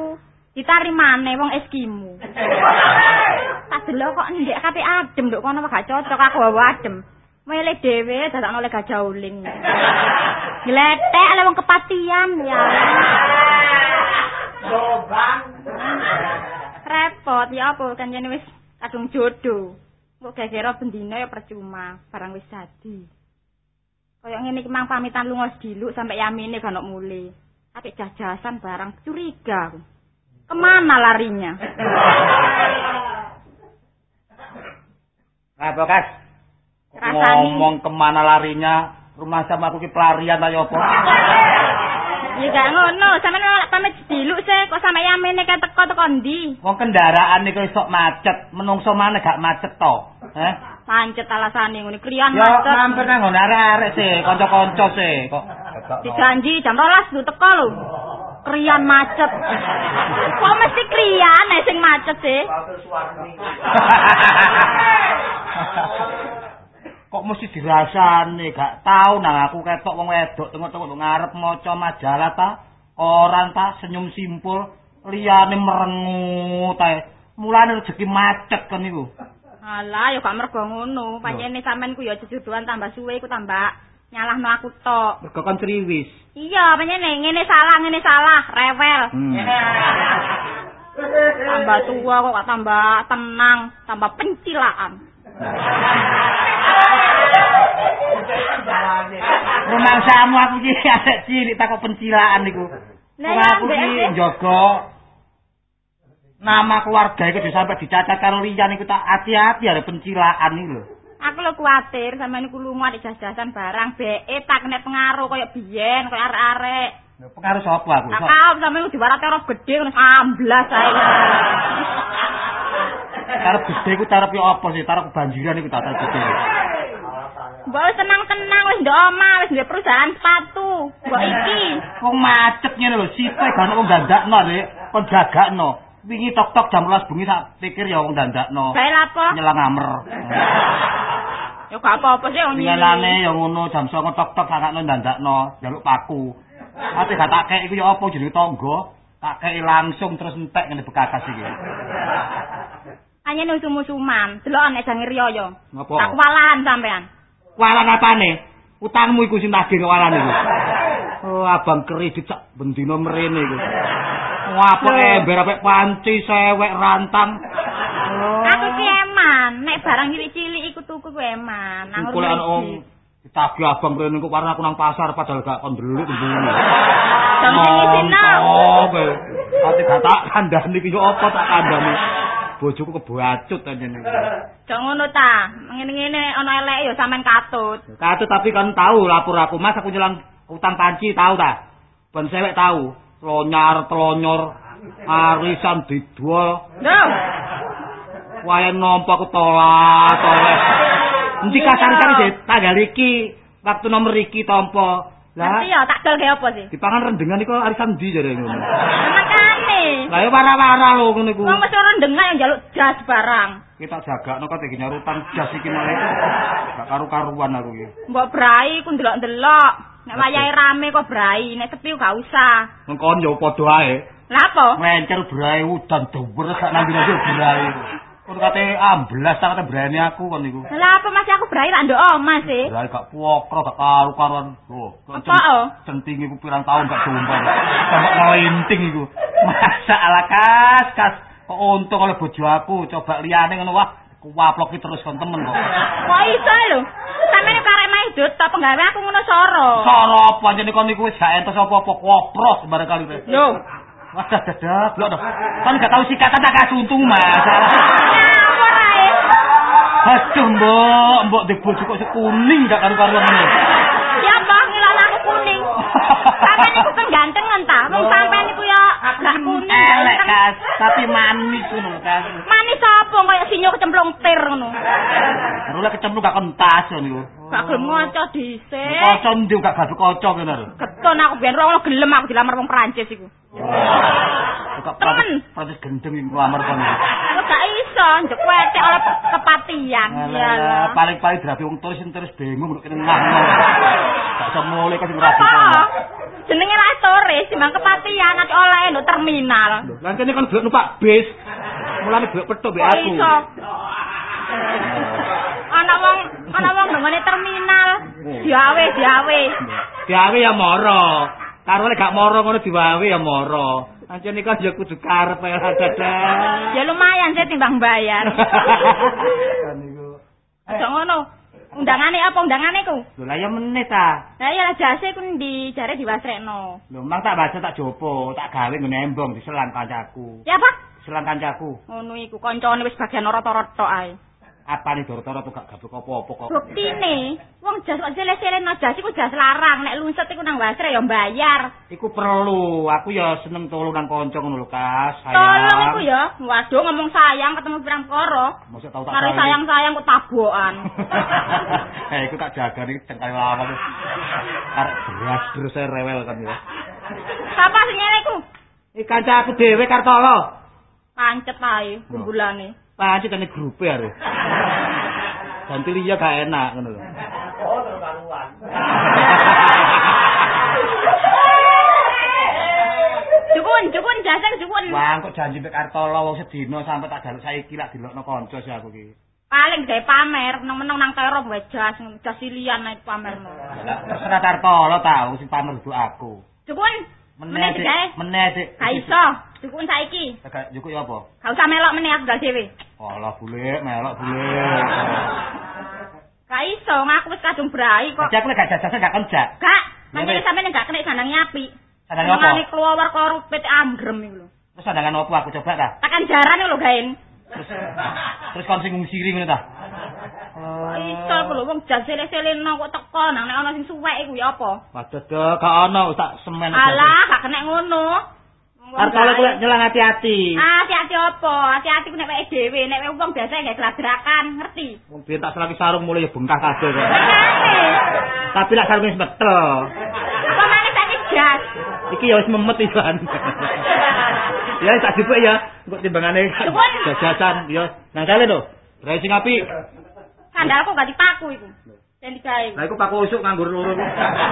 S4: Ditari maneh wong Eskimo. Tak delok kok ndek kape adem nduk kono gak cocok aku bawa adem. Mele dhewe dadakno oleh gajah uling. Gletek ale wong kepatian ya. Repot ya apa kan jane wis kadung jodoh. Kok gegero bendina ya percuma, barang wis dadi. Kaya ngene iki mang pamitan lunga sediluk sampai yamine gak ono mule. Tapi jajasan barang curiga aku. Kemana larinya?
S2: Apa, Kas?
S4: Rasani.
S2: Ngomong kemana larinya? Rumah sama aku ki pelarian ayo apa?
S4: Ya gak ngono, sampeyan ora pamit sediluk sih, kok sampe yamine kae teko teko ndi?
S2: Wong kendaraan iki sok macet, menungso mana gak macet to? Eh?
S4: Pancet alasane ngene klian
S2: Yo
S4: macet.
S2: mampir nang nggon arek-arek sih, kanca-kanca sih kok.
S4: Dijanji jam 12 lu teko lho. Krian macet. Kok mesti krian sing macet sih?
S2: Kok mesti dirasane, gak tau nang aku ketok wong wedok tengok-tengok ngarep maca majalah ta, koran ta, senyum simpul, liyane merengut ae. Mulane rezeki macet kan niku.
S4: Alah, ya gak mergo ngono. Pancene sampean ku ya jejodohan tambah suwe iku tambah nyalahno aku tok.
S1: Mergo kon kriwis.
S4: Iya, pancene ngene salah, ngene salah, rewel.
S1: Hmm.
S4: Tambah tua kok tambah tenang, tambah pencilaan.
S2: Rumangsamu aku iki arek cilik tak kok pencilaan niku.
S4: Ya,
S2: aku iki njaga nama keluarga iku sampai dicacat karo liyan iku tak hati-hati ada pencilaan iki lho.
S4: Aku lho kuwatir sampeyan iku lunga di jajasan barang BE tak kena pengaruh kaya biyen kaya arek-arek.
S2: Lho pengaruh sapa aku?
S4: Tak kau sampeyan diwarat terop gedhe ngono amblas ae.
S2: Tarep gedhe iku tarep yo apa sih? Tarep kebanjiran iku tak gedhe.
S4: Mbok wis tenang-tenang wis ndok omah wis ndek perusahaan sepatu. Mbok iki.
S2: Wong macet ngene lho, sipe gak wong dandakno rek, kon jagakno. Wingi tok-tok jam 12 bengi sak pikir ya wong dandakno.
S4: Bae lapo?
S2: Nyelang amer.
S4: Ya gak apa-apa sih wong
S2: Ngelane ya ngono jam 09.00 tok-tok sakno dandakno, njaluk paku. Ate gak tak kek iku ya apa jenenge tangga? Tak kei langsung terus entek ngene bekakas iki.
S4: Anyen usum-usuman, delok nek jange riyo yo. Tak kualan sampean.
S2: Walan apane? Utangmu iku sing tagih walan iku. Oh, abang kredit sak bendina mrene iku. Ngapa ember apik panci sewek rantang. Oh.
S4: Aku ki eman, nek barang cilik-cilik iku tuku ku eman. Nang
S2: wong ditagih abang mrene iku karena aku nang pasar padahal gak kon ndelik tembune.
S4: Jam sing isino.
S2: Oh, kowe. Ate gak tak kandhani iki yo apa tak kandhani. Bojoku kebacut iki.
S4: Jok ngono ta. Ngene-ngene ana elek ya sampean katut.
S2: Katut tapi kan tahu lapor aku Mas aku nyelang utang panci tahu ta? Ben sewek tahu. Telonyar telonyor arisan didol.
S4: Lho,
S2: Wae nampa aku tolak tolak. Endi kasar-kasar tanggal iki waktu nomor iki tampa. Lah
S4: ya tak dol ge apa sih?
S2: dipangan rendengan iku arisan ndi jare ngono.
S4: Makane.
S2: Lah ya wara-wara lho ngono iku.
S4: Wong wis ora ndengah yang njaluk jas barang.
S2: Kita jagakno kok iki nyarutan jas iki malah. Gak karu-karuan aku iki.
S4: Mbok brai ku ndelok-ndelok. Nek wayahe rame kok brai, nek sepi gak usah.
S2: Mengkon yo padha ae.
S4: Lah apa?
S2: Ngencer brai udan dhuwur sak nang dina brai. Kon kate amblas tak kate brane aku kon niku.
S4: Lah apa masih aku brai tak ndok omah sih.
S2: Brai gak puokro gak karu-karuan. Oh, kok
S4: Apa, oh?
S2: centing iku pirang tahun gak jumpa. Sampai ngelinting iku. Masa kas kas. Kok untung oleh bojo aku coba liyane ngono wah. Kuwaplok iki terus kon temen kok.
S4: Kok iso lho? Sampeyan karek mah hidup ta penggawe aku ngono soro.
S2: Soro apa jenenge kon niku wis gak entos apa-apa kopros bareng kali.
S4: Lho.
S2: Wadah dadah, blok dah. Kan gak tau sikatan tak kasih untung mas.
S4: Apa rae?
S2: Aduh mbok, mbok di bojo kok sekuning gak karu-karuan ini.
S4: Ya apa ngilokno aku kuning. Sampeyan iku kegantengan ta? Wong sampeyan iku ya gak kuning.
S2: Elek kas, tapi manis ngono kas.
S4: Manis apa kaya sinyo kecemplung tir ngono.
S2: Rula kecemplung gak kentas niku.
S4: Gak gelem ngaca dhisik.
S2: Kaca ndi gak gaduh kaca lho.
S4: Keton aku biyen ora gelem aku dilamar wong Prancis iku.
S2: Kok
S4: Temen.
S2: Prancis gendeng iki nglamar kon.
S4: Aku gak iso njek wetek oleh kepatian.
S2: Alah, paling-paling dirabi wong turis terus bingung nek kene ngah. Gak iso mulai kasih ngrabi.
S4: Jenenge ra turis, timbang kepatian nanti oleh nduk terminal.
S2: Lah kene kan blek numpak bis. Mulane blek petuk mbek
S4: Kok
S2: aku.
S4: iso? Ana wong ana wong nggone terminal. Diawe, diawe.
S2: Diawe ya moro. Karo gak moro ngono diwawe ya moro. Iki kan ya kudu karep ya dadah.
S4: Ya lumayan sih timbang bayar.
S2: Kan niku.
S4: Aja ngono. Undangane apa undangane ku?
S2: Lho lah ya menit ta.
S4: Lah ya jase ku ndi? Jare diwasrekno.
S2: Lho mang tak baca tak jopo, tak gawe ngene embong diselang kancaku.
S4: Ya apa?
S2: Selang kancaku.
S4: Ngono iku kancane wis bagian rata-rata ae.
S2: Apa nih doro-doro tuh gak gablek apa-apa kok.
S4: Buktine, wong jas kok sele-seleno jas iku jas larang, nek lunset iku nang wasre ya mbayar.
S2: Iku perlu, aku ya seneng tolong nang kanca ngono lho, Kas.
S4: Tolong iku ya. Waduh ngomong sayang ketemu pirang perkara.
S2: Mosok tau tak
S4: Mari
S2: gawe.
S4: sayang-sayang kok tabokan.
S2: eh, iku tak jaga nih cengkal lama tuh. Karek beras terus rewel kan ya.
S4: Sapa sing ngene iku?
S2: Eh kanca aku dhewe Kartolo.
S4: Pancet ae kumbulane.
S2: Pancet ane grupe are. Ganti liya gak enak ngono lho.
S4: Jukun, jukun jasa jukun.
S2: Wah, kok janji mek Kartolo wong sedina sampe tak daluk saiki lak dilokno kanca sih aku ki.
S4: Paling gawe pamer, meneng-meneng nang terop wae jas, jas silian naik pamerno.
S2: Lah terserah Kartolo tau sing pamer bu aku.
S4: Jukun, meneh digawe.
S2: Meneh.
S4: Gak iso, jukun saiki.
S2: Gak juk ya apa?
S4: Gak usah melok meneh aku dhewe.
S2: Alah bule, melok bule.
S4: Gak iso, ngaku wis kadung brai kok.
S2: Jadi aku gak jajase gak kenjak.
S4: Gak,
S2: wis.
S4: sampeyan gak kena sandangi api.
S2: Sandangi apa?
S4: Ngene keluar karo pit amgrem iku lho.
S2: Terus sandangan opo aku coba ta?
S4: Tekan jaran lho, Gain.
S2: Terus terus kon sing ngungsiri ngono ta?
S4: Oh, iso aku lho wong jas sele-selena kok teko nang nek ana sing suwek iku ya apa?
S2: Waduh, deh, gak ono tak semen.
S4: Alah, gak kena ngono.
S2: Arep kalau kuwi nyelang hati-hati.
S4: Ah, hati-hati apa? Hati-hati ku nek weke dhewe, nek weke wong biasa gak geladrakan, ngerti?
S2: Wong biyen tak selagi sarung mulai ya bengkak kabeh kok. Tapi lak sarunge wis betel.
S4: Apa maneh saiki jas?
S2: Iki ya wis memet isan. ya tak dipuk ya, kok timbangane jajasan ya. Nang kale lho. Rai sing apik.
S4: Sandalku gak dipaku iku. Yang digawe.
S3: Lah iku Pak Usuk nganggur loro.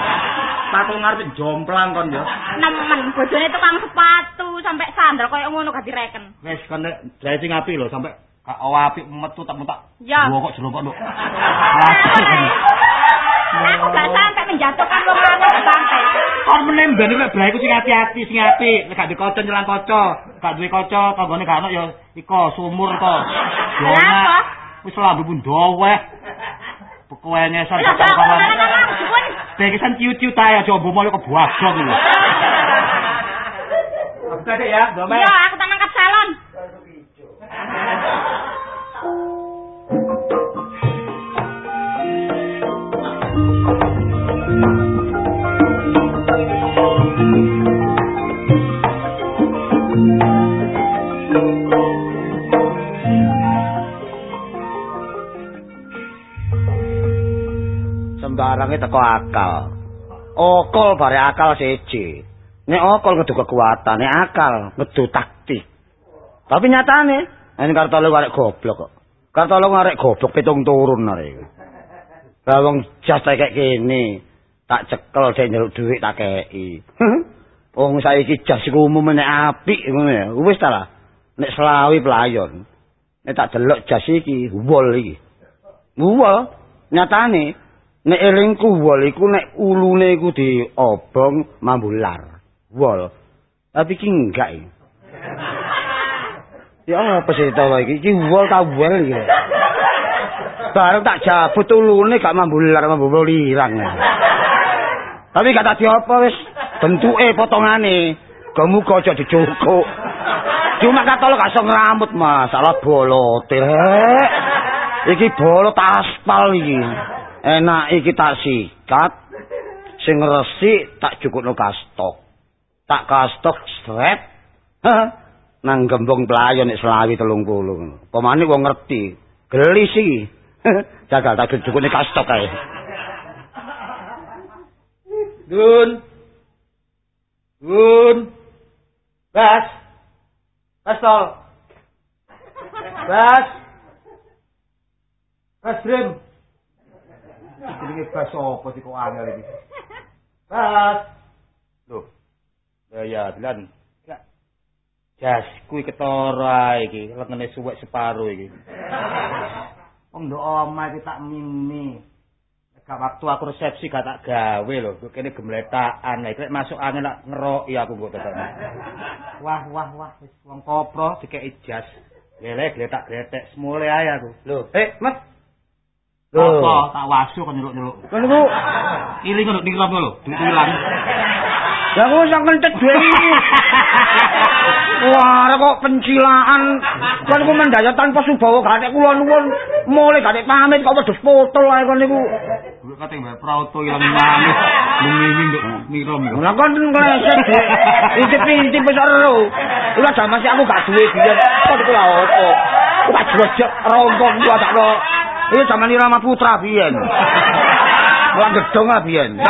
S3: Paku ngarep jomplang kon ya.
S4: Nemen bojone tukang sepatu sampai sandal koyo ngono gak direken.
S2: Wis kon nek sing apik lho sampe gak apik metu tak metak.
S4: Ya.
S2: Gua kok jeruk lho.
S4: Aku gak sampai menjatuhkan wong lanang sampai.
S2: Kon menemben nek braiku sing hati-hati sing apik, nek gak dikoco nyelang kaca, gak duwe kaca, tanggane gak ono ya iko sumur to.
S4: Lah apa?
S2: Wis lambu pun doweh. Pokoke ngesan
S4: kok suwun.
S2: Bekesan ciu-ciu ta ya coba mau kok buagong lho. Aku tadi ya, domel.
S4: Iya, aku tak nangkap salon.
S3: Sembarange teko akal. Okol bare akal siji. Nek okol ngedu kekuatan, nek akal ngedu taktik. Tapi nyatane, ini kartolo arek goblok kok. Kartolo arek goblok pitung turun arek. Lah wong jas kayak kene, tak cekel dhek njaluk dhuwit tak kei. Wong saiki jas iku umum nek apik ngono ya. Wis ta lah. Nek selawi pelayon. Nek tak delok jas iki wol iki. Wol nyatane nek elingku wol iku nek ulune iku diobong mambular. Wol. Tapi iki enggak. Ya apa sih to iki? Iki wol ta wol iki. Bareng tak jabut ulune gak mambular mambular irang. Tapi gak tak apa wis bentuke potongane. Gamuga aja dicukuk. Cuma kata gak iso ngeramut masalah bolot. Iki bolot aspal iki. Enak iki tak sikat. Sing resik tak cukupno kastok. Tak kastok stret. Hah? Nang gembong pelayon nek selawi 30. Pemane wong ngerti. Gelis iki. Jagal tak cukupne kastok kae.
S2: Dun. Dun. Bas. Pistol. Bas. Bas Brim. Jenenge bas apa sih kok angel iki? Bas. Loh. Ya ya, Dilan. Jas kuwi ketara iki, lengene suwek separo iki. Wong ndok omah iki tak mimi. Gak waktu aku resepsi gak tak gawe lho, kene gemletakan. Lah iki masuk angin lak ngeroki aku kok tekan. Wah wah wah wis wong kopro dikeki jas. Lele gletak gletek semule ae aku. Lho, eh, Mas.
S3: Lho.
S2: Apa tak wasu kon nyeluk-nyeluk.
S3: Kan niku
S2: Iling ngono dikram lho, duit ilang.
S3: Lah kok iso kentet dhewe iki. Wah, kok pencilaan. Kan niku mendaya tanpa subawa gak kula nuwun mulai gak pamit kok wedhus potol ae kon niku.
S2: Duit kate mbak prauto ilang manus. Mimi nduk miram iku.
S3: Lah kon ngleset Dek. Intip-intip wis ero. Ora jaman sik aku gak duwe biyen. Kok iku lha opo? Ku tak jrojok rompong ku takno. Iki jaman Irama Putra biyen. Lah gedong lah biyen.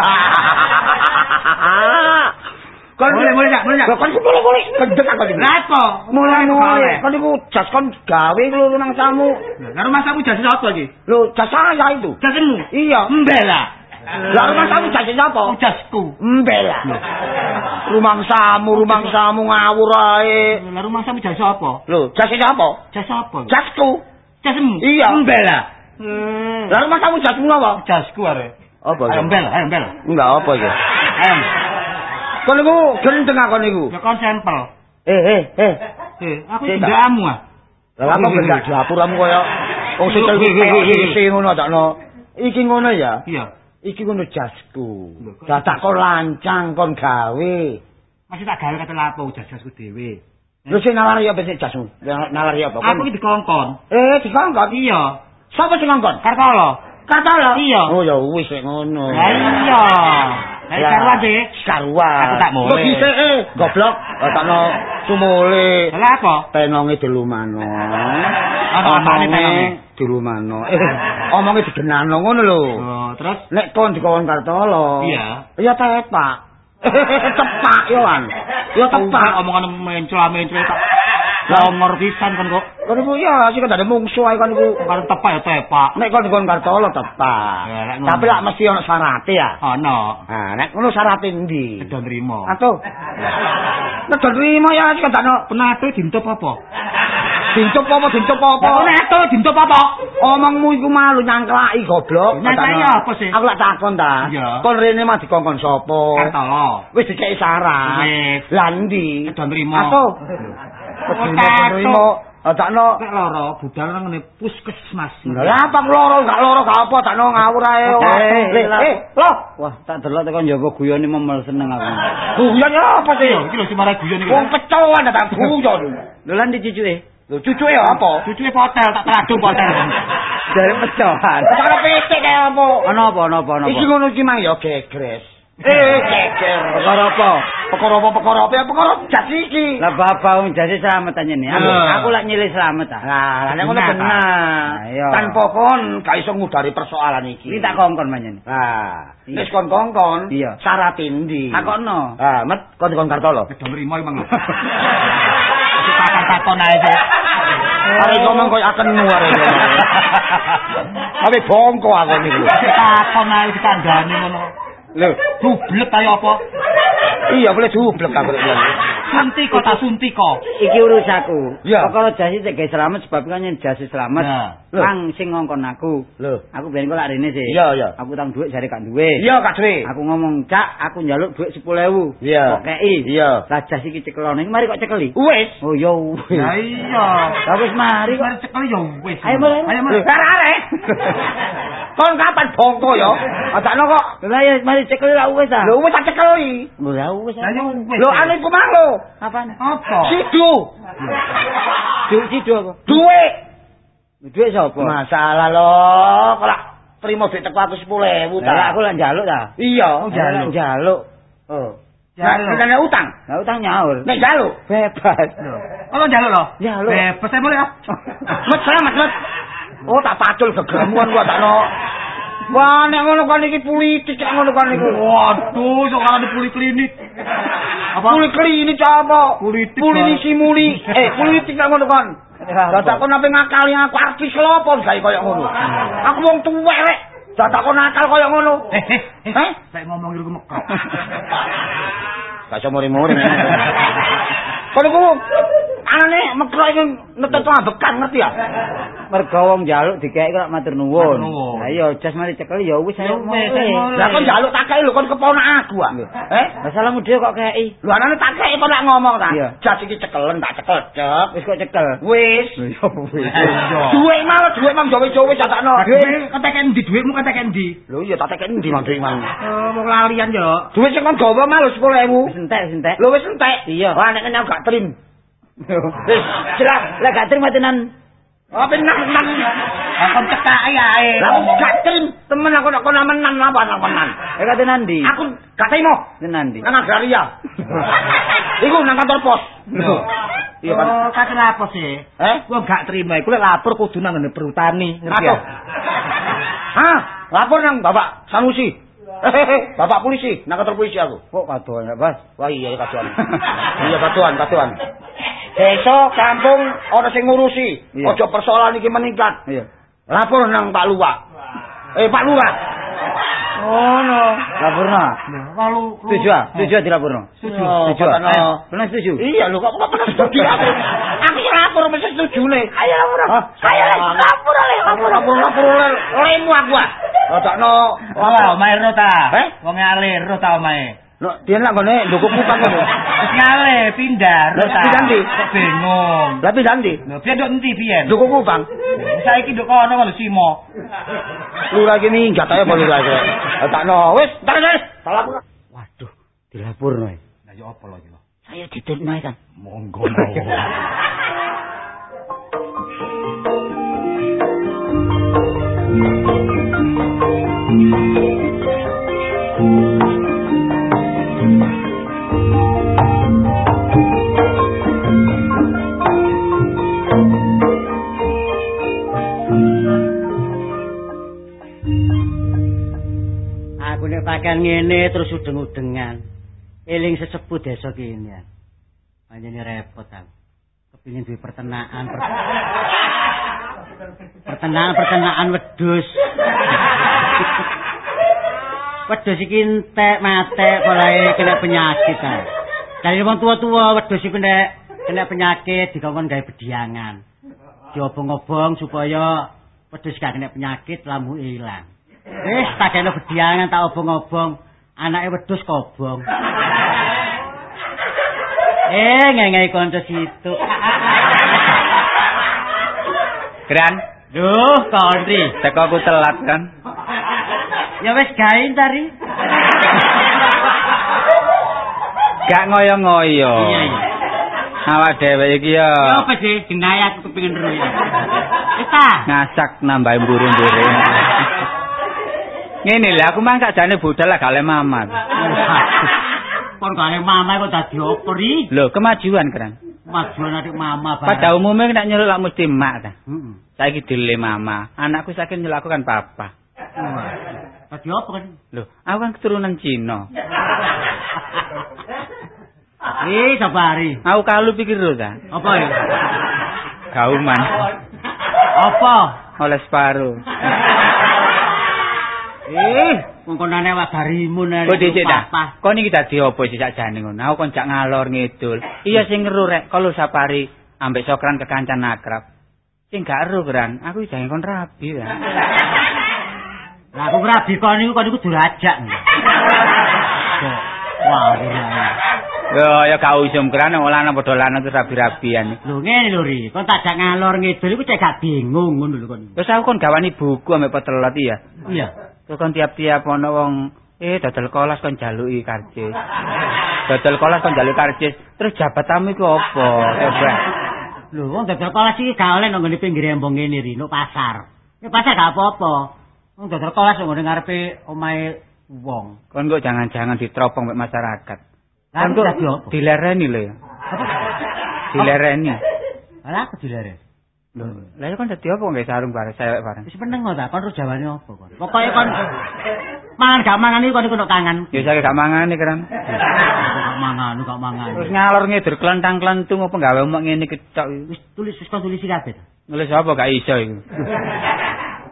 S3: Kon
S2: Mulai, mulai, Cak, mulai,
S3: kon ku mulai-mulai gendek aku iki.
S2: Lah apa?
S3: Mulai-mulai. Kon niku jas kon gawe lho nang samu.
S2: Lah rumah samu jas apa iki?
S3: Lho, jas saya itu.
S2: Jasmu.
S3: Iya.
S2: Mbela.
S3: Lah rumah samu jas sapa?
S2: Jasku.
S3: Embel. Rumang samu, rumang samu ngawur ae.
S2: Lah rumah samu jas apa?
S3: Lho, jas apa?
S2: Jas apa?
S3: Jasku.
S2: Jasmu.
S3: Iya.
S2: Mbela.
S3: Lah rumah samu jasmu apa?
S2: Jasku are.
S3: Apa
S2: Ayo mbel, ayo mbel.
S3: Enggak apa iki.
S2: Ayo.
S3: Kon niku gendeng kon niku.
S2: Ya kon sampel.
S3: Eh, eh, eh.
S2: Eh, aku tindamu ah.
S3: Lah apa benda dapuramu koyo wong sing iki ngono takno. Iki ngono ya.
S2: Iya.
S3: Iki ngono jasku. Dadak kon lancang kon gawe.
S2: Masih tak gawe kata lapo jas-jasku dhewe.
S3: Lho sing nawari apa sik jasmu? Nawari apa?
S2: Aku iki dikongkon.
S3: Eh, dikongkon.
S2: Iya.
S3: Sapa sing ngongkon?
S2: Kartolo.
S3: Kartolo.
S2: Iya.
S3: Oh ya wis ngono.
S2: Lah iya. Lah karuan sih.
S3: Karuan.
S2: Aku tak mulai.
S3: Kok dhisik eh, goblok. Takno sumule.
S2: Lah apa?
S3: Penonge dilumano.
S2: Ana apane penonge?
S3: Dilumano. Eh, omonge digenano ngono lho.
S2: Oh, terus
S3: Nek kon dikon Kartolo.
S2: Iya.
S3: Ya tepak. tepak yo an. Ya
S2: tepak
S3: tepak.
S2: omongan mencela-mencela tak longor pisan kan kok.
S3: Kon iku ya sik ada mungsuh ae kon iku.
S2: Kan tepak ya tepak.
S3: Nek kon dikon Kartolo tepak.
S2: Ya, nek.
S3: Tapi lak mesti ana syarate ya.
S2: Ana.
S3: Nah, nek ngono syarate ndi?
S2: Kedo nrimo.
S3: Atuh. Nek terima ya sik kadano
S2: Penato dintup apa?
S3: dincup apa dincup apa?
S2: Apa penato dintup apa?
S3: Omongmu iku malu nyangklaki goblok.
S2: Nyangklaki
S3: Kadano.
S2: apa sih?
S3: Aku lak takon ta. Kon rene mah dikongkon sapa?
S2: Kartolo.
S3: Wis dikeki syarat.
S2: Wis.
S3: Lah ndi?
S2: Kedo nrimo.
S3: Atuh. Takno
S2: Nek loro budal nang ngene puskesmas.
S3: Lah apa loro gak loro gak apa takno ngawur ae.
S2: Eh,
S3: Eh, eh, lo.
S1: Wah, tak delok tekan njaga guyone memel seneng aku.
S3: Guyon ya apa sih?
S2: Iki lho cuma guyon iki.
S3: Wong kecoan tak guyon.
S1: Lho lan dicucuke.
S3: Lho cucuke ya apa?
S2: Cucuke potel tak teladung potel.
S1: Dari pecohan.
S3: Cara pitik kaya apa?
S1: Ana apa, ana apa, ana
S3: Iki
S1: apa?
S3: ngono iki mang ya gegres. Eh, geger.
S1: Perkara apa?
S3: Perkara apa perkara apa ya perkara jas iki.
S1: Lah bapak wong jase slamet aja nih. Aku,
S2: Lah.
S1: aku lak nyilih slamet ah.
S3: Lah, nek ngono
S2: Benar,
S3: bener. Tanpa kon gak iso ngudari persoalan iki.
S1: Iki tak kongkon manjen.
S3: Nah,
S1: Iya.
S3: wis kon kongkon.
S1: Iya.
S3: Syarat endi?
S1: Takokno.
S3: Ah, met kon dikon Kartolo.
S2: Kedo nrimo iki mang. Takon-takon ae.
S3: Arek ngomong koyo akenmu arek. Tapi bongko aku niku.
S2: Takon ae dikandani ngono.
S3: Lho,
S2: Dublek kaya apa?
S3: iya boleh dublek aku rek.
S2: Sunti kok tak sunti kok.
S1: Iki urusaku.
S3: Iya.
S1: Perkara jase cek gawe slamet sebab kan yen jase slamet. Mang sing ngongkon aku.
S3: Lho.
S1: Aku ben kok lak rene sih.
S3: Iya, iya.
S1: Aku tang duit jare gak duwe.
S3: Iya, Kak Dwi.
S1: Aku ngomong, "Cak, aku njaluk duit 10.000."
S3: Iya.
S1: Kok kei?
S3: Iya.
S1: Lah jas iki cekelone, iki mari kok cekeli.
S3: Wis.
S1: Oh ya wis.
S2: Ya iya.
S1: Lah wis mari kok.
S2: Mari cekel ya wis.
S1: Ayo mulai.
S2: Ayo mulai.
S3: arek. Kon kapan bongko ya? Adakno kok.
S1: Lah ya mari cekeli lah wis ah.
S3: Lho wis tak cekeli.
S1: Lho ya wis.
S2: Wis.
S3: Lho anu iku mang lho.
S1: Apaan?
S2: apa?
S3: Sidu.
S1: Duit sidu apa?
S3: Duit.
S1: Duit sapa?
S3: Masalah lho, kok lak trimo duit teko aku 10.000 ta.
S1: Lah aku lak njaluk ta.
S3: Iya,
S1: lak njaluk. Oh.
S3: Nah, nek utang.
S1: Lah utang nyaur.
S3: Nek jaluk.
S1: Bebas.
S2: Apa njaluk lho?
S1: Njaluk.
S2: Bebas ae mulai ah.
S3: Met selamat, met. Oh, tak pacul gegamuan gua takno. Wah, nek ngono kan iki politik nek ngono kan iku.
S2: Waduh, sok ana poliklinik. Apa?
S3: Poliklinik apa?
S2: Politik,
S3: Politisi muli. Eh, politik nek ngono kan. Dadak kon ape ngakali aku artis lopo gawe koyo ngono. Aku wong tuwek rek. Dadak kon nakal koyo ngono.
S2: Eh, eh, eh.
S3: Heh?
S2: Saya ngomong iku mekok.
S3: Gak iso muri-muri. Kon iku anane mekro iku neteto ambekan ngerti ya?
S1: Mergo wong njaluk dikek kok matur nuwun. Lah iya jas mari cekeli ya wis ayo.
S3: Lah kon njaluk tak kei lho kon keponak aku ah. Eh?
S1: Masalahmu dhewe kok kei.
S3: Lho anane tak kei kon lak ngomong ta. Jas iki cekelen tak cekel cep.
S1: Wis kok cekel.
S3: Wis. Duit malah duit mang jowe-jowe jatakno.
S2: Duit keteken di duitmu keteken di.
S3: Lho iya tak tekeni ndi mang duit mang.
S2: Oh, mau lalian yo.
S3: Duit sing kon gawa mah lho 10.000.
S1: Wis entek wis entek.
S3: Lho wis entek.
S1: Iya.
S3: Wah nek kene aku gak trim.
S1: Wis jelas lah gak terima tenan.
S3: Apa nang nang.
S2: Aku cekaki ae.
S3: Lah aku gak trim temen aku nek kono menan apa nang menan.
S1: Eh kate nandi?
S3: Aku gak terima.
S1: Tenan ndi?
S3: Nang agraria. Iku nang kantor pos. Iya kan.
S2: Oh, kate apa sih?
S3: Eh?
S2: Gua gak terima, iku lek lapor kudu nang ngene perhutani, ngerti ya?
S3: Hah? Lapor nang Bapak Sanusi. Bapak polisi, nang kantor polisi aku.
S1: Kok kadoan ya, Bas?
S3: Wah iya kaduan. iya kaduan, kaduan. Besok kampung ana sing ngurusi. Ojo persoalan iki meningkat.
S1: Iya.
S3: Lapor nang Pak Lurah. Eh Pak Lurah.
S1: Oh no. Laporno.
S2: Lalu
S1: Setuju ah? Setuju ah dilaporno?
S2: Setuju.
S3: Oh,
S1: Setuju. Bener setuju.
S3: Iya lho kok kok pernah setuju aku. Aku ya lapor mesti setuju nih. Ayo lapor. Ayo lapor le, lapor lapor lapor le. Lemu aku ah. Rodakno.
S2: Wah, omae ro ta. Wong alir ro ta omae.
S3: No, dia nak gone ndukuk kupang ngono.
S2: Wis ngale pindah ro
S3: Lah,
S2: ta.
S3: pindah ndi?
S2: Kok bingung.
S3: Lah pindah ndi?
S2: Lho, biyen nduk endi biyen?
S3: Ndukuk kupang.
S2: Saiki nduk kono lho Simo.
S3: Lurah iki minggat ae apa lurah iki. Rodakno. Wis, tak wis. Lapor.
S1: Waduh, dilaporno. ya.
S2: Lah ya apa lho iki lho?
S1: Ayo ditutno ae, Kang.
S5: Monggo pakaian ngene terus udeng-udengan. Eling sesepuh desa kene. Panjene repot aku. Kepingin duwe pertenaan. Per... pertenaan pertenaan wedhus. wedhus iki entek mate polahe kena penyakit ta. Dari wong tua-tua wedhus iku nek kena penyakit dikongkon gawe bediangan. Diobong-obong supaya wedhus gak kena penyakit lambu ilang. Wis tak kena bediangan tak obong-obong anake wedhus kobong. Eh, ngengei kanca situ.
S1: Gran,
S5: Duh, Kondri.
S1: teko aku telat kan.
S5: Ya wis gawe tari.
S1: Gak ngoyo-ngoyo.
S5: Iya, iya.
S1: Awak dhewe iki ya
S5: Ya apa sih? Jenenge aku kepengin ya. Wis ta.
S1: ngasak nambahi mburu-mburu. Ngene lho, aku mang sakjane budal lah gale mamat.
S5: Kon kare mama kok dadi operi.
S1: Lho, kemajuan kan.
S5: Majuan adik mama bareng.
S1: Pada umumnya nek nyeluk lak mesti mak ta.
S5: Heeh.
S1: Saiki dile mama. Anakku saiki nyeluk aku kan papa.
S5: Dadi apa kan?
S1: Lho, aku kan keturunan Cina.
S5: Eh, sabari.
S1: Aku kalu pikir lho ta.
S5: Apa ya?
S1: Gauman
S5: Apa?
S1: oleh separuh.
S5: Eh, mongkonane wak garimu nek.
S1: Kok dhisik ta? Kok niki dadi apa sih sakjane ngono? Aku kon jak ngalor ngidul. Iya sing ngeru rek kalau sapari ambek sokran kekancan akrab. Sing gak ero gran, aku jangan kon rabi ya.
S5: Lah aku rabi kon niku kon niku durajak. Wah iya.
S1: Yo ya gak usum gran ora ana padha lanang terus rabi-rabian.
S5: Lho ngene lho ri, kon tak ngalor ngidul iku cek gak bingung ngono lho kon.
S1: Terus aku kon gawani buku ambek petelot iya.
S5: Iya.
S1: Terus kon tiap-tiap ana wong eh dodol kolas kon jaluki karcis. Dodol kolas kon jaluki karcis. Terus jabatanmu iku apa? Coba.
S5: Lho wong dodol kolas iki gak oleh nang pinggir embong ngene ri, nang pasar. Nek pasar gak apa-apa. Wong dodol kolas nang ngarepe omahe wong.
S1: Kon kok jangan-jangan diteropong mbek masyarakat.
S5: Lah aku
S1: kok dilereni lho ya. Dilereni.
S5: Lah aku dilere.
S1: Lho, lha ya kon dadi apa nggak sarung bareng sewek bareng.
S5: Wis meneng kok ta, kon terus jawane apa kon? Pokoke kon mangan gak mangan iki kon iku nang tangan.
S1: Ya saya gak mangane kan.
S5: Gak mangan, gak mangan.
S1: Terus ngalor ngidur klentang-klentung apa gawe omong ngene kecok iki.
S5: Wis tulis wis kon tulis iki kabeh.
S1: Nulis apa gak iso iku.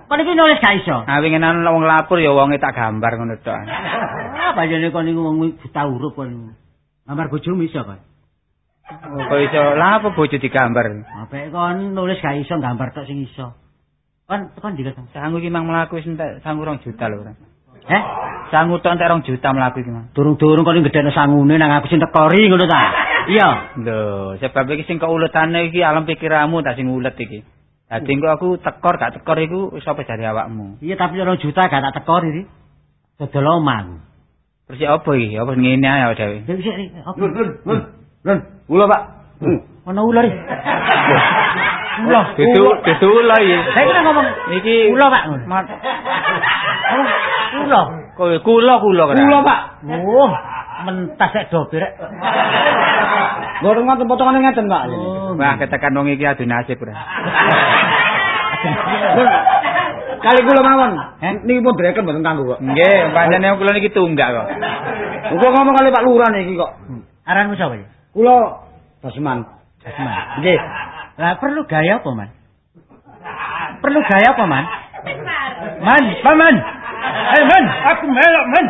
S5: Kon iki nulis gak iso.
S1: Ah winginan wong lapor ya wonge tak gambar ngono tok.
S5: Ah, panjenengan kon niku wong buta huruf kon. Gambar bojomu iso kon.
S1: Oh, Kok iso lah apa bojo digambar.
S5: Apa kon nulis gak iso gambar tok sing iso. Kon kon dikata.
S1: Sangu iki mang mlaku wis entek sangu 2 juta lho.
S5: Eh,
S1: Sangu tok entek 2 juta mlaku iki mang.
S5: durung-durung kon gedhene sangune nang aku sing tekori ngono ta. Iya.
S1: Lho, sebab iki sing keuletane iki alam pikiranmu ta sing ulet iki. Dadi engko aku tekor gak tekor iku sapa jare awakmu.
S5: Iya tapi 2 juta gak tak tekori iki. Dodol omang.
S1: Terus ya apa iki? Apa ngene ae awake dhewe.
S5: Lha sik apa?
S3: Lun, ula, Pak. Hmm.
S5: Ono ular iki. Ular.
S1: Dudu dudu ulah iki.
S5: Saya kena ngomong
S1: Iki
S5: Kula, Pak.
S1: Mat.
S5: Oh, Kula.
S1: Kowe kula kula kan.
S3: Ula, Pak.
S5: Oh, mentas sik dobe rek.
S3: Gorong ngoten potongane ngeten, Pak.
S1: Wah, ketekan wong iki adu nasib ora.
S3: Lun, kali kula mawon.
S5: Eh?
S3: Niki pun dreken mboten kanggo kok.
S1: Nggih, pancene kula niki tunggak kok.
S3: Kula ngomong kali Pak Lurah niki kok.
S5: aranmu sapa ya?
S3: Kula Basman.
S5: Asman.
S3: Nggih.
S5: Lah perlu gaya apa, Man? Perlu gaya apa, Man? Man, paman. Eh, Man, aku melok, Man.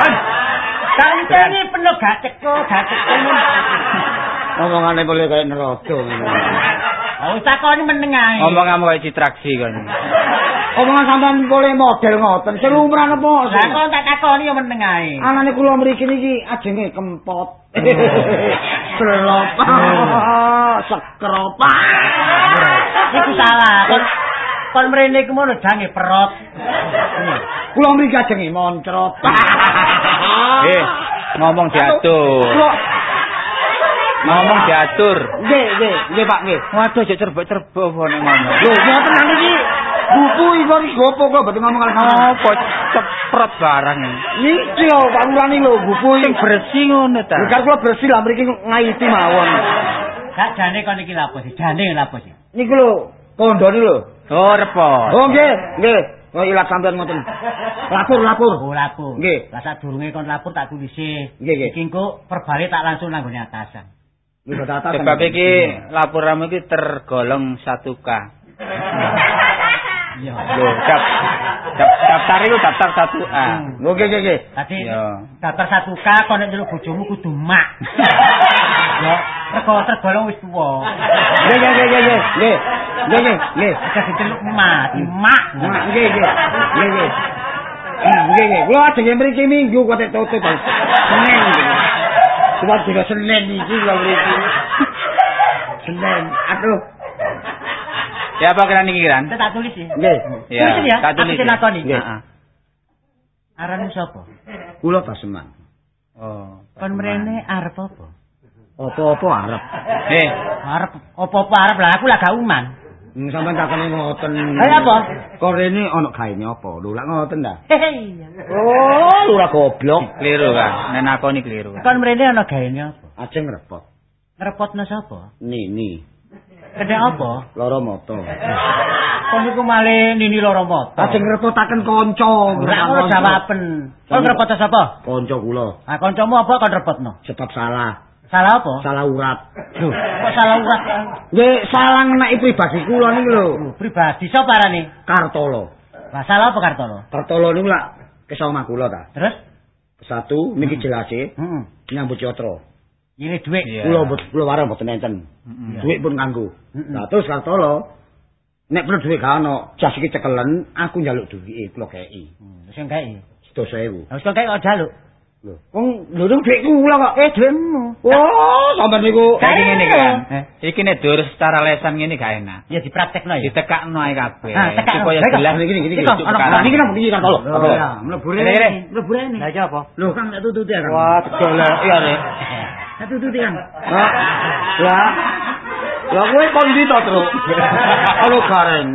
S5: Man. Kancane perlu gak teko, gak teko.
S3: Omongane boleh kayak nerodo.
S5: Oh, takoni meneng ae.
S1: Ngomong kamu kayak citraksi kon.
S3: Omongan sampean boleh model ngoten. Lumrah napa?
S5: Lah kok tak takoni yo meneng ae.
S3: Anane kula mriki niki ajenge kempot. Selopa. Sekropa.
S5: Iku salah. Kon mrene iku mono jange perot.
S3: Kula mriki ajenge moncrot.
S1: Eh, ngomong diatur. Ngomong diatur.
S3: Nggih, nggih, nggih Pak, nggih.
S1: Waduh, aja cerbek-cerbek nek ngomong.
S3: Lho, ngoten nang iki. Buku iki gopo kok mboten ngomong kali
S1: Apa ceprot barang iki?
S3: Niki lho, Pak Lurah iki lho, buku
S1: Sing bersih ngono ta.
S3: Bukan kula bersih lah mriki ngaiti mawon.
S5: Gak jane kon iki lapo sih? Jane lapo sih?
S3: Niku lho, kondone lho.
S1: Oh, repot.
S3: Oh nggih, nggih. Oh ilat sampean ngoten. Lapor, lapor.
S5: Oh lapor.
S3: Nggih.
S5: Lah sadurunge kon lapor tak tulisi.
S3: Nggih, nggih.
S5: Iki engko perbalik tak langsung nang gone atasan.
S1: Sebab iki laporanmu iki tergolong 1K.
S5: Iya.
S1: Lho, dap, daftar itu daftar 1A.
S3: Oke, oke, oke.
S5: Tadi
S1: Iya.
S5: daftar satu K kon nek ndelok bojomu kudu mak. Ya, rego tergolong wis tuwa.
S3: Nggih, nggih, nggih, nggih. Nggih. Nggih, nggih, nggih.
S5: Aja diceluk mak, mak.
S3: Nggih, nggih. Nggih, nggih. Hmm, Nggih, nggih. Kula ajeng mriki minggu kok tek tutup. Bang. Cuma juga Senin iki kula mriki. Senin. Aduh.
S1: Ya apa kira niki?
S5: Kita tak tulis ya.
S3: Nggih.
S5: Tulis ya,
S1: tak
S5: aku
S1: tulis.
S5: lakoni.
S1: Heeh.
S5: Aranmu sapa?
S3: Kula Baseman.
S1: Oh.
S5: Kon mrene arep apa?
S3: Apa-apa arep.
S1: Eh,
S5: Arep apa-apa arep lah aku lah gak
S3: Hmm, takone ngoten.
S5: Lah apa?
S3: Kok rene ana gaene apa? Lho lak ngoten ta?
S5: Hei.
S3: Oh, ora goblok.
S1: keliru kan. Nek nakoni keliru.
S5: Kon mrene ana gaene apa?
S3: Ajeng repot.
S5: Ngrepotno sapa?
S3: Nini,
S5: Kedek apa?
S3: lara moto.
S5: Kon niku malih nini loro moto.
S3: Ajeng repotaken kanca.
S5: Ora ngono jawaben. Kon ngrepot sapa?
S3: Kanca kula.
S5: Ah kancamu apa kon repotno?
S3: Sebab salah.
S5: Salah apa?
S3: Salah urat.
S5: Loh, kok salah urat?
S3: Nggih, salah ngenaki pribadi kula niku lho.
S5: Oh, pribadi sapa arane?
S3: Kartolo.
S5: Lah salah apa Kartolo?
S3: Kartolo niku lak kesah omah kula ta.
S5: Terus?
S3: Satu niki jelase
S5: Heeh.
S3: nyambut yatra.
S5: Ini duit.
S1: Iya.
S3: Kula kula wareng mboten enten.
S1: Heeh.
S3: Duit pun kanggo. Lah terus Kartolo nek perlu duit gak ono, jas iki cekelen, aku njaluk duwike kula kei.
S5: Hmm, Sing gawe.
S3: 100.000.
S5: Lah wis kok kok jaluk.
S3: Wong lho niku duit kula kok.
S5: Eh duitmu.
S3: Oh, sampean niku
S1: Jadi ngene kan.
S5: Eh.
S1: Iki nek dur secara lesan ngene gak enak.
S5: Ya dipraktekno ya.
S1: Ditekakno ae kabeh.
S5: Ah.
S1: Supaya jelas.
S5: Iki kok,
S1: Tukaran.
S3: Nah, niki napa niki Kartolo?
S5: Oh, ya.
S3: mlebu
S1: Kene, kene.
S3: Mlebu rene.
S5: Lah iki apa?
S3: Lho, Kang tak tututi ya, Kang.
S1: Wah, dole iya rek.
S3: Tak tututi, Kang. Lah. Lah. Lah kowe kok ndi to, Truk? Halo Gareng.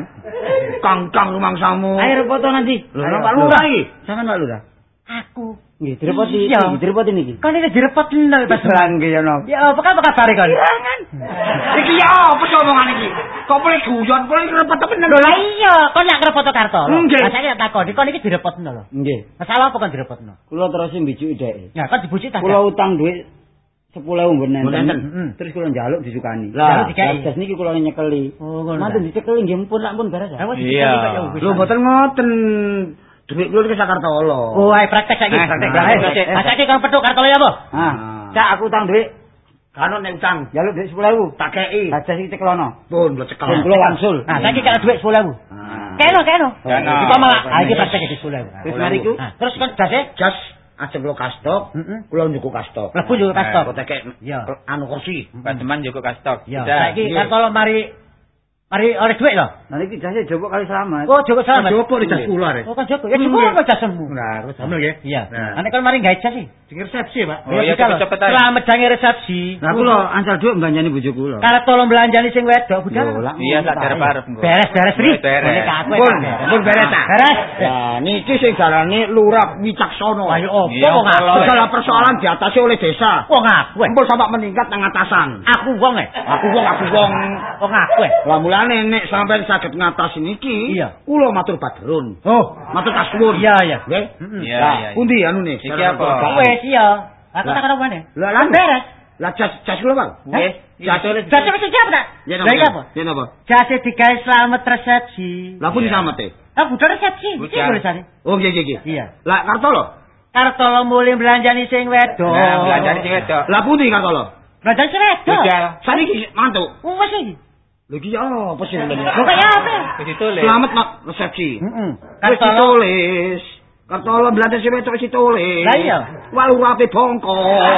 S3: Kang-kang rumangsamu.
S5: Ayo foto nanti.
S3: Lho, nang Pak Lurah iki. Sampeyan Pak Lurah.
S5: Aku.
S3: Nggih, direpoti. Nggih, direpoti niki.
S5: Kon iki direpotno pas.
S3: Nggih ya, no.
S5: Ya apa kabar kabare kon?
S3: Iki ya apa omongan iki? Kok boleh guyon, boleh repot temen.
S5: Lho lah iya, kon nak ngerepoto Kartolo.
S3: Nggih.
S5: Lah saiki tak takoni, kon iki direpotno lho.
S3: Nggih.
S5: Masalah apa kon direpotno?
S3: Kula terus mbijuki dhek.
S5: Ya kon dibujuk tak.
S3: Kula utang duit 10.000 mbon
S5: Mbon
S3: nenten.
S5: nenten, mm.
S3: Terus kula njaluk disukani.
S5: Lah,
S3: Lah, jas niki kula nyekeli.
S5: Oh, ngono.
S3: Mantun dicekeli nggih pun lak pun beres.
S5: Lah
S1: Iya.
S5: kok.
S3: Lho mboten ngoten. Duit kula iki Sakartolo.
S5: Oh, ayo praktek saiki.
S1: Eh,
S5: praktek. Lah saiki kon petuk Kartolo ya apa?
S3: Ah. Cak aku utang duit. Kan nek utang, njaluk duit 10.000, tak kei. Lah jas iki cekelono. Pun kula cekel. Pun kula wangsul.
S5: Nah, saiki kalau duit 10.000.
S3: Ah.
S5: Keno, keno.
S1: Keno.
S5: Iki malah, ah iki praktek iki 10.000.
S3: Wis mari ku.
S5: Nah, terus kon jase
S3: Jas ajeng kula kastok, kula njuku kastok.
S5: Lebu juga kastok. Iya.
S3: anu kursi.
S1: Pademan juga kastok.
S5: Ya, saiki
S3: Iya.
S5: Kartolo mari mari oleh duit lho.
S3: Nah niki jase jopo kali selamat.
S5: Oh, Joko selamat.
S3: Jopo di jas kula rek.
S5: Oh, kan Joko. Ya cukup apa jasemu?
S3: Nah, terus sambil nggih.
S5: Iya.
S3: Nah.
S5: Nanti kalau mari gawe jas sih.
S3: Di resepsi, Pak.
S1: Oh, iya,
S5: bisa loh.
S1: cepet-cepet aja.
S5: Selamat jange resepsi.
S3: Nah, kula ansal dhuwit mbanjani bojo kula.
S5: Kalau tolong belanjani sing wedok, budal.
S3: Lah,
S1: Iya, tak
S3: ngono
S1: garep-garep
S3: ta.
S1: engko.
S5: Beres, beres, Ri. Ke aku,
S3: Pun, beres ta.
S5: Beres.
S3: Nah, niki sing darane lurah wicaksono.
S5: Ayo opo
S1: Iya,
S5: wong aku.
S3: Segala persoalan diatasi oleh desa.
S5: Wong aku.
S3: Empul sampai meningkat nang atasan.
S5: Aku wong eh.
S3: Aku wong aku wong.
S5: Wong aku eh.
S3: Lah mulane nek sampean saged ngatasi niki,
S5: Iya.
S3: kula matur badrun.
S5: Oh.
S3: Matur kasuwun.
S5: Iya, iya.
S3: Nggih.
S1: Iya,
S3: Lah,
S1: iya.
S3: pundi anune?
S1: Iki apa?
S5: Wes iya. Aku
S3: Lah.
S5: tak karo mana?
S3: Lah, lan.
S5: beres.
S3: Lah jas jas kula, Bang.
S1: Nggih.
S3: Jas
S5: jawab tak?
S3: Ya
S5: Lah iki apa?
S3: Ya napa?
S5: Jase digawe selamat resepsi.
S3: Lah pun
S1: Iya.
S3: samete.
S5: Ah, budal resepsi. Iki boleh jare.
S3: Oh, nggih nggih nggih.
S5: Iya.
S3: Lah Kartolo.
S5: Kartolo mulih belanjani sing wedok.
S1: Nah, belanjani sing wedok.
S3: Lah pundi Kartolo?
S5: Belanjani sing wedok.
S1: Budal.
S3: Saniki mantuk.
S5: Wes iki.
S3: Lho iki apa sih ngene?
S5: Lho kaya apa?
S1: Ditulis.
S3: Selamat nak resepsi.
S5: Heeh.
S3: Wis
S5: Kartolo
S3: ditulis. Kartolo belanja sing wedok wis ditulis.
S5: Lah iya.
S3: Walu rapi bongkok.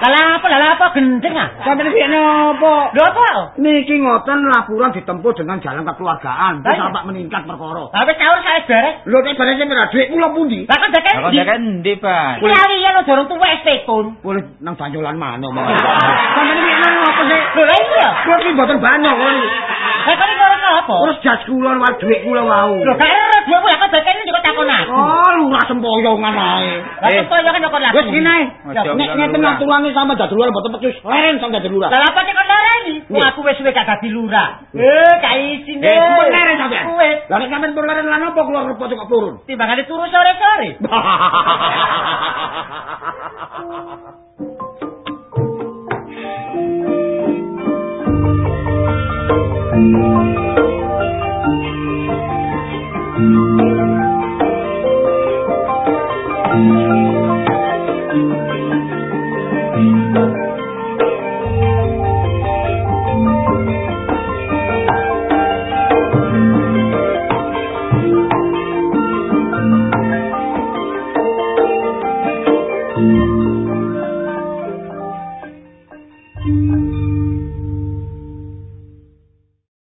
S5: Lah apa? Gendeng ah?
S3: Sampai ini apa?
S5: Lho apa?
S3: Niki ngoten laporan ditempuh dengan jalan kekeluargaan.
S5: Iya.
S3: sampai meningkat perkara.
S5: Lah wis taur saya beres.
S3: Lho nek bareng sing duit kula pundi?
S5: Lah kan deken
S1: Lah kok
S5: ndi?
S1: kan ndi, Pak?
S5: Lari ya lo dorong tuwa tekun.
S3: Boleh nang banyolan mana omong. Sampai ini apa sih?
S5: Lho iya.
S3: Iki mboten banyak kok.
S5: Eh kok iki ora apa?
S3: Terus jas kula wal dhuwit kula wau.
S5: Lho gak ero dhuwitmu ya kok bakene kok takon aku.
S3: Oh, lurah sempoyongan ae.
S5: Lah kok koyo kan kok
S3: Wis kene Nek ngeten
S1: lurah.
S3: aturanne sama jadulur mboten pecus. Ren sama jadulur.
S5: Lah apa kok larani? Wong aku wis suwe gak dadi lurah. Eh, gak isin
S3: Eh, bener sampean.
S5: Wis.
S3: Lah nek sampean pun leren lan apa kula repot kok purun.
S5: Timbangane turu sore-sore.
S6: Thank